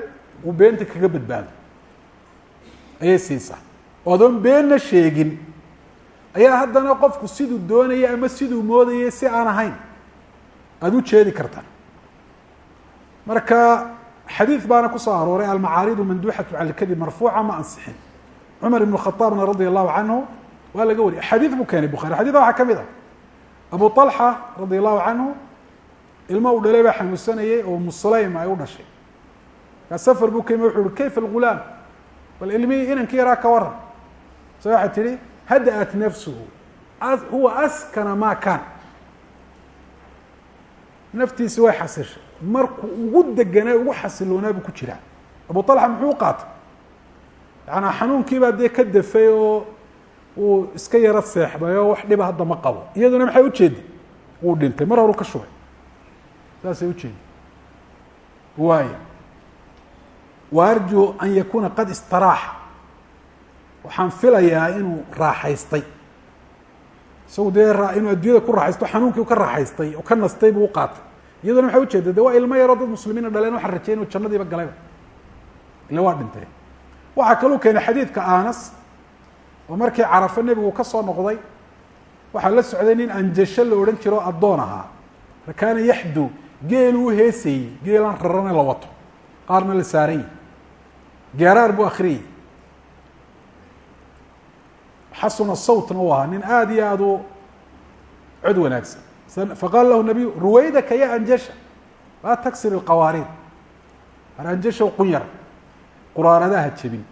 uu beenta kaga badbaado ayay siisaa oo adoon beenna sheegin. Ayaa haddana qofku siduu doonaya ama siduu moodayay si aan ahayn. Aada u jeedi karta marka xadiid baana ku soo arooray almacaaridu manduxatu cala kadib marfuuca ma ansixin. Cumar ibn khaaabna radia allahu canhu waa laga wariyay. Xadiid buu keenay bukhari. Xadida waxaa ka mid ah. Abu طalxa radia allahu canhu ilmo uu dhalay baa xanuunsanayay oo musulaym ay u dhashay. Kaa safar buu ka yimi wuxu uhi kayfa algulaam bal ilmihii inankii yaraa ka waran se waxay tihi hada-at nafsuhu huwa askana ma kan. Naftiisi way xasishay. Markuu ugu deganaa ugu xasiloonaa buu ku jiraa. Abu طalxa muxuu qaatay? Yaanaa xanuunkiibaa dee ka dafay oo uu iska yaro seexday oo wax dhiba hadda ma qabo. Iyaduna maxay ujeedi wuu dhintay. Mar horu ka shubay. Saasay ujeedi waay wa arju an yakuna qad istaraaxa. Waxaan filayaa inuu raaxaystay. Isagu dee inuu addunyada ku raaxaysto xanuunkii ka raaxaystay oo ka nastay buu uqaatay iyaduna maxay ujeeda de waa ilmo yaroo dad muslimiina dhaleen waxaan rajay inu jannadiiba galayba ila waa dhintay. Waxaa kaluu keenay xadiidka anas oo markii carafo nebigu ka soo noqday waxaa la socday nin anjasho la odhan jiro addoon ahaa. Fakaana yaxdu geelu u heesayey geelaan rarane la wato. Qaarna la saaranyay geeraar buu akriyey xasuna sawtna u ahaa. Nin aada iyo aada u cod wanaagsan. Faqaala lahu nabiyu ruwaydaka ya anjasha laa taksir ilqawaariir har anjashow qunyar quraaradaha jebin.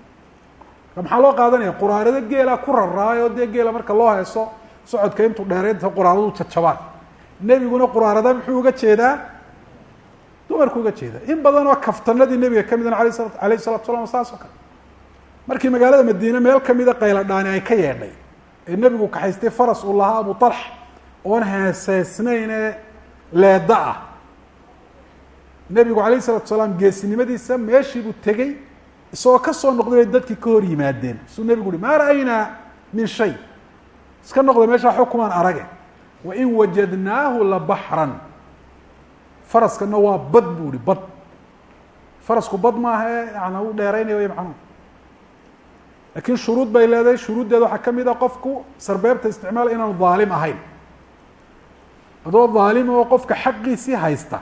Maxaa loo qaadanaya? Quraarado geela ku raraayo dee geela marka loo heeso socodka intuu dheereynta quraaradu jajabaan. Nebiguna quraarada muxuu uga jeedaa dumarku uga jeedaa in badan oo kaftanadii nebiga ka midna ala alayh salatu salam saas oo kale. Markii magaalada madiine meel kamida qayladhaani ay ka yeedhay ee nebigu kaxaystay faras uu lahaa abu talx oon heeseysnayn ee leeda ah. Nebigu alayh isalatu salaam geesinimadiisa meeshiibuu tegey isagoo ka soo noqday bay dadkii ka hor yimaadeen. Suu nebigu uhi maa ra'aynaa min shay? Iska noqda meeshaa xukumaan arage. Wain wajadnaahu labaxran faraskana waa bad buu ihi bad. Farasku bad maaha e yana u dheeraynaya way macnuhu laakiin shuruud bay leedahay shuruuddeeda waxaa ka mid a qofku sarbeebta isticmaal inaanu dhaalim ahayn. Adoo dhaalim oo qofka xaqiisii haysta.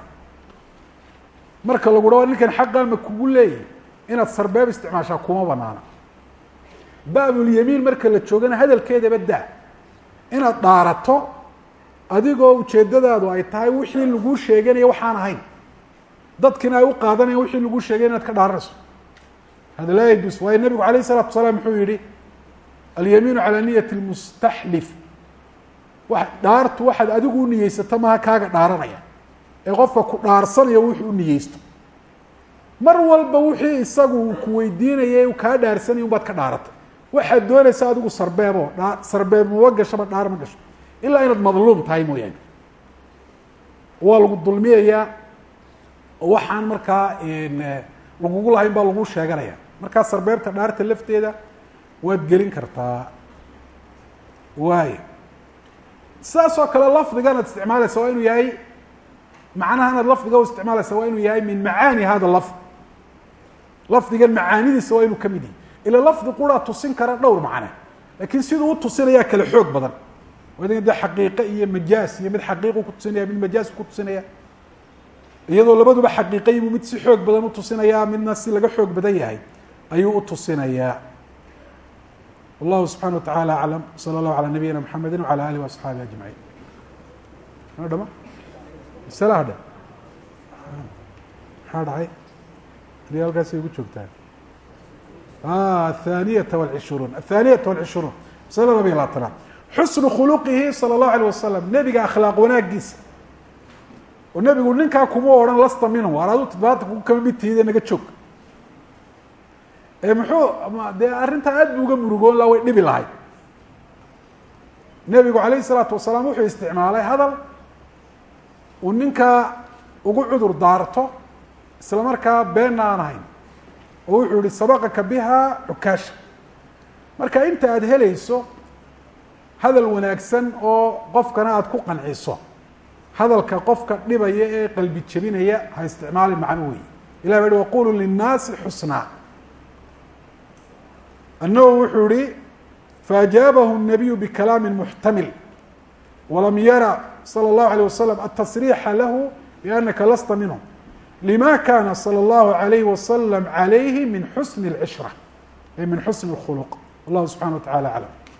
Marka lagu dhaho ninkan xaqaa ma kugu leeyahy inaad sarbeeb isticmaashaa kuma banaana. Babulyamiin marka la joogana hadalkeedaba daa. Inaad dhaarato adigoo ujeedadaadu ay tahay wixii laguu sheeganaya waxaan ahayn dadkina ay u qaadanayan wixii laguu sheegay inaad ka dhaaranayso hada laa yajus waayo nebigu alayh الsalatu wasalaam muxuu yihi alyamiinu calى niyat اlmustaxlif wa dhaartu waxaad adigu u niyeysato maha kaaga dhaaranaya ee qofka ku dhaarsanaya wuxuu u niyeysto mar walba wixii isagu uu ku weydiinaya kaa dhaarsanaya unbaad ka dhaaratay waxaad doonaysa adigu sarbeebo dhaa sarbeeb maba gashaba dhaar ma gasho ilaa inaad madluum tahay mooyaane. Waa lagu dulmiyayaa oo waxaan markaa lagugu lahayn baa lagu sheeganaya markaa sarbeebta dhaarta lafteeda waad gelin kartaa. Waay sidaas oo kale lafdigan aad isticmaalaysa waa inuu yahay macnahan aad lafdiga u isticmaalaysa waa inuu yahay min macaani hada lafd lafdigan macaanidiisa waa inuu ka mid yahay. Ila lafdi quraa tusin kara dhowr macne laakiin siduu utusinayaa kale xoog badan de xaqiiqe iyo majaas iyo mid xaqiiqu kutusinaya mid majaas kutusinaya iyadoo labaduba xaqiiqayibu mid si xoog badan utusinayaa midna si laga xoog badan yahay ayuu utusinayaa wallahu subxana wa taعala aclam salى اllahu alى nabiyina mxamedi wعalى alih وaصxaabi aجmaعin dhama masla hadhe maxaa dhacay adi halkaasay ugu joogtaan athaniyata wاlcishruun athaniyata wاlcishruun masala laba iyo labaatanaad xusnu khuluqihi sala allahu alayh wasalam nebiga akhlaaq wanaagiisa oo nebigu ninkaa kuma odhan lasta minhu ar adu baata ku kama mid tihide naga joog ee muxuu dee arrintaa aad buu uga murugoon laha way dhibi lahayd. Nebigu calayhi isalaatu wasalaam wuxuu isticmaalay hadal uu ninkaa ugu cudur daarto isla markaa beenna aan ahayn. Oo wuxuu yihi sabaqaka biha cukaasha marka inta aada helayso hadal wanaagsan oo qofkana aada ku qanciso hadalka qofka dhibaya ee qalbi jebinaya ha isticmaali macno wey ilah ba hi waqulu linnaasi xusnaa annahu wuxuu yihi faajaabahu الnabiyu bikalaami muxtamil walam yara slى الlahu عalيه waslم aلtasriixa lahu bianaka lasta minhm lima kana slى الlahu عalayh waslm عalayhi min xusn الcishra ay min xusn الkhulq wallahu subxana wa taعala aclam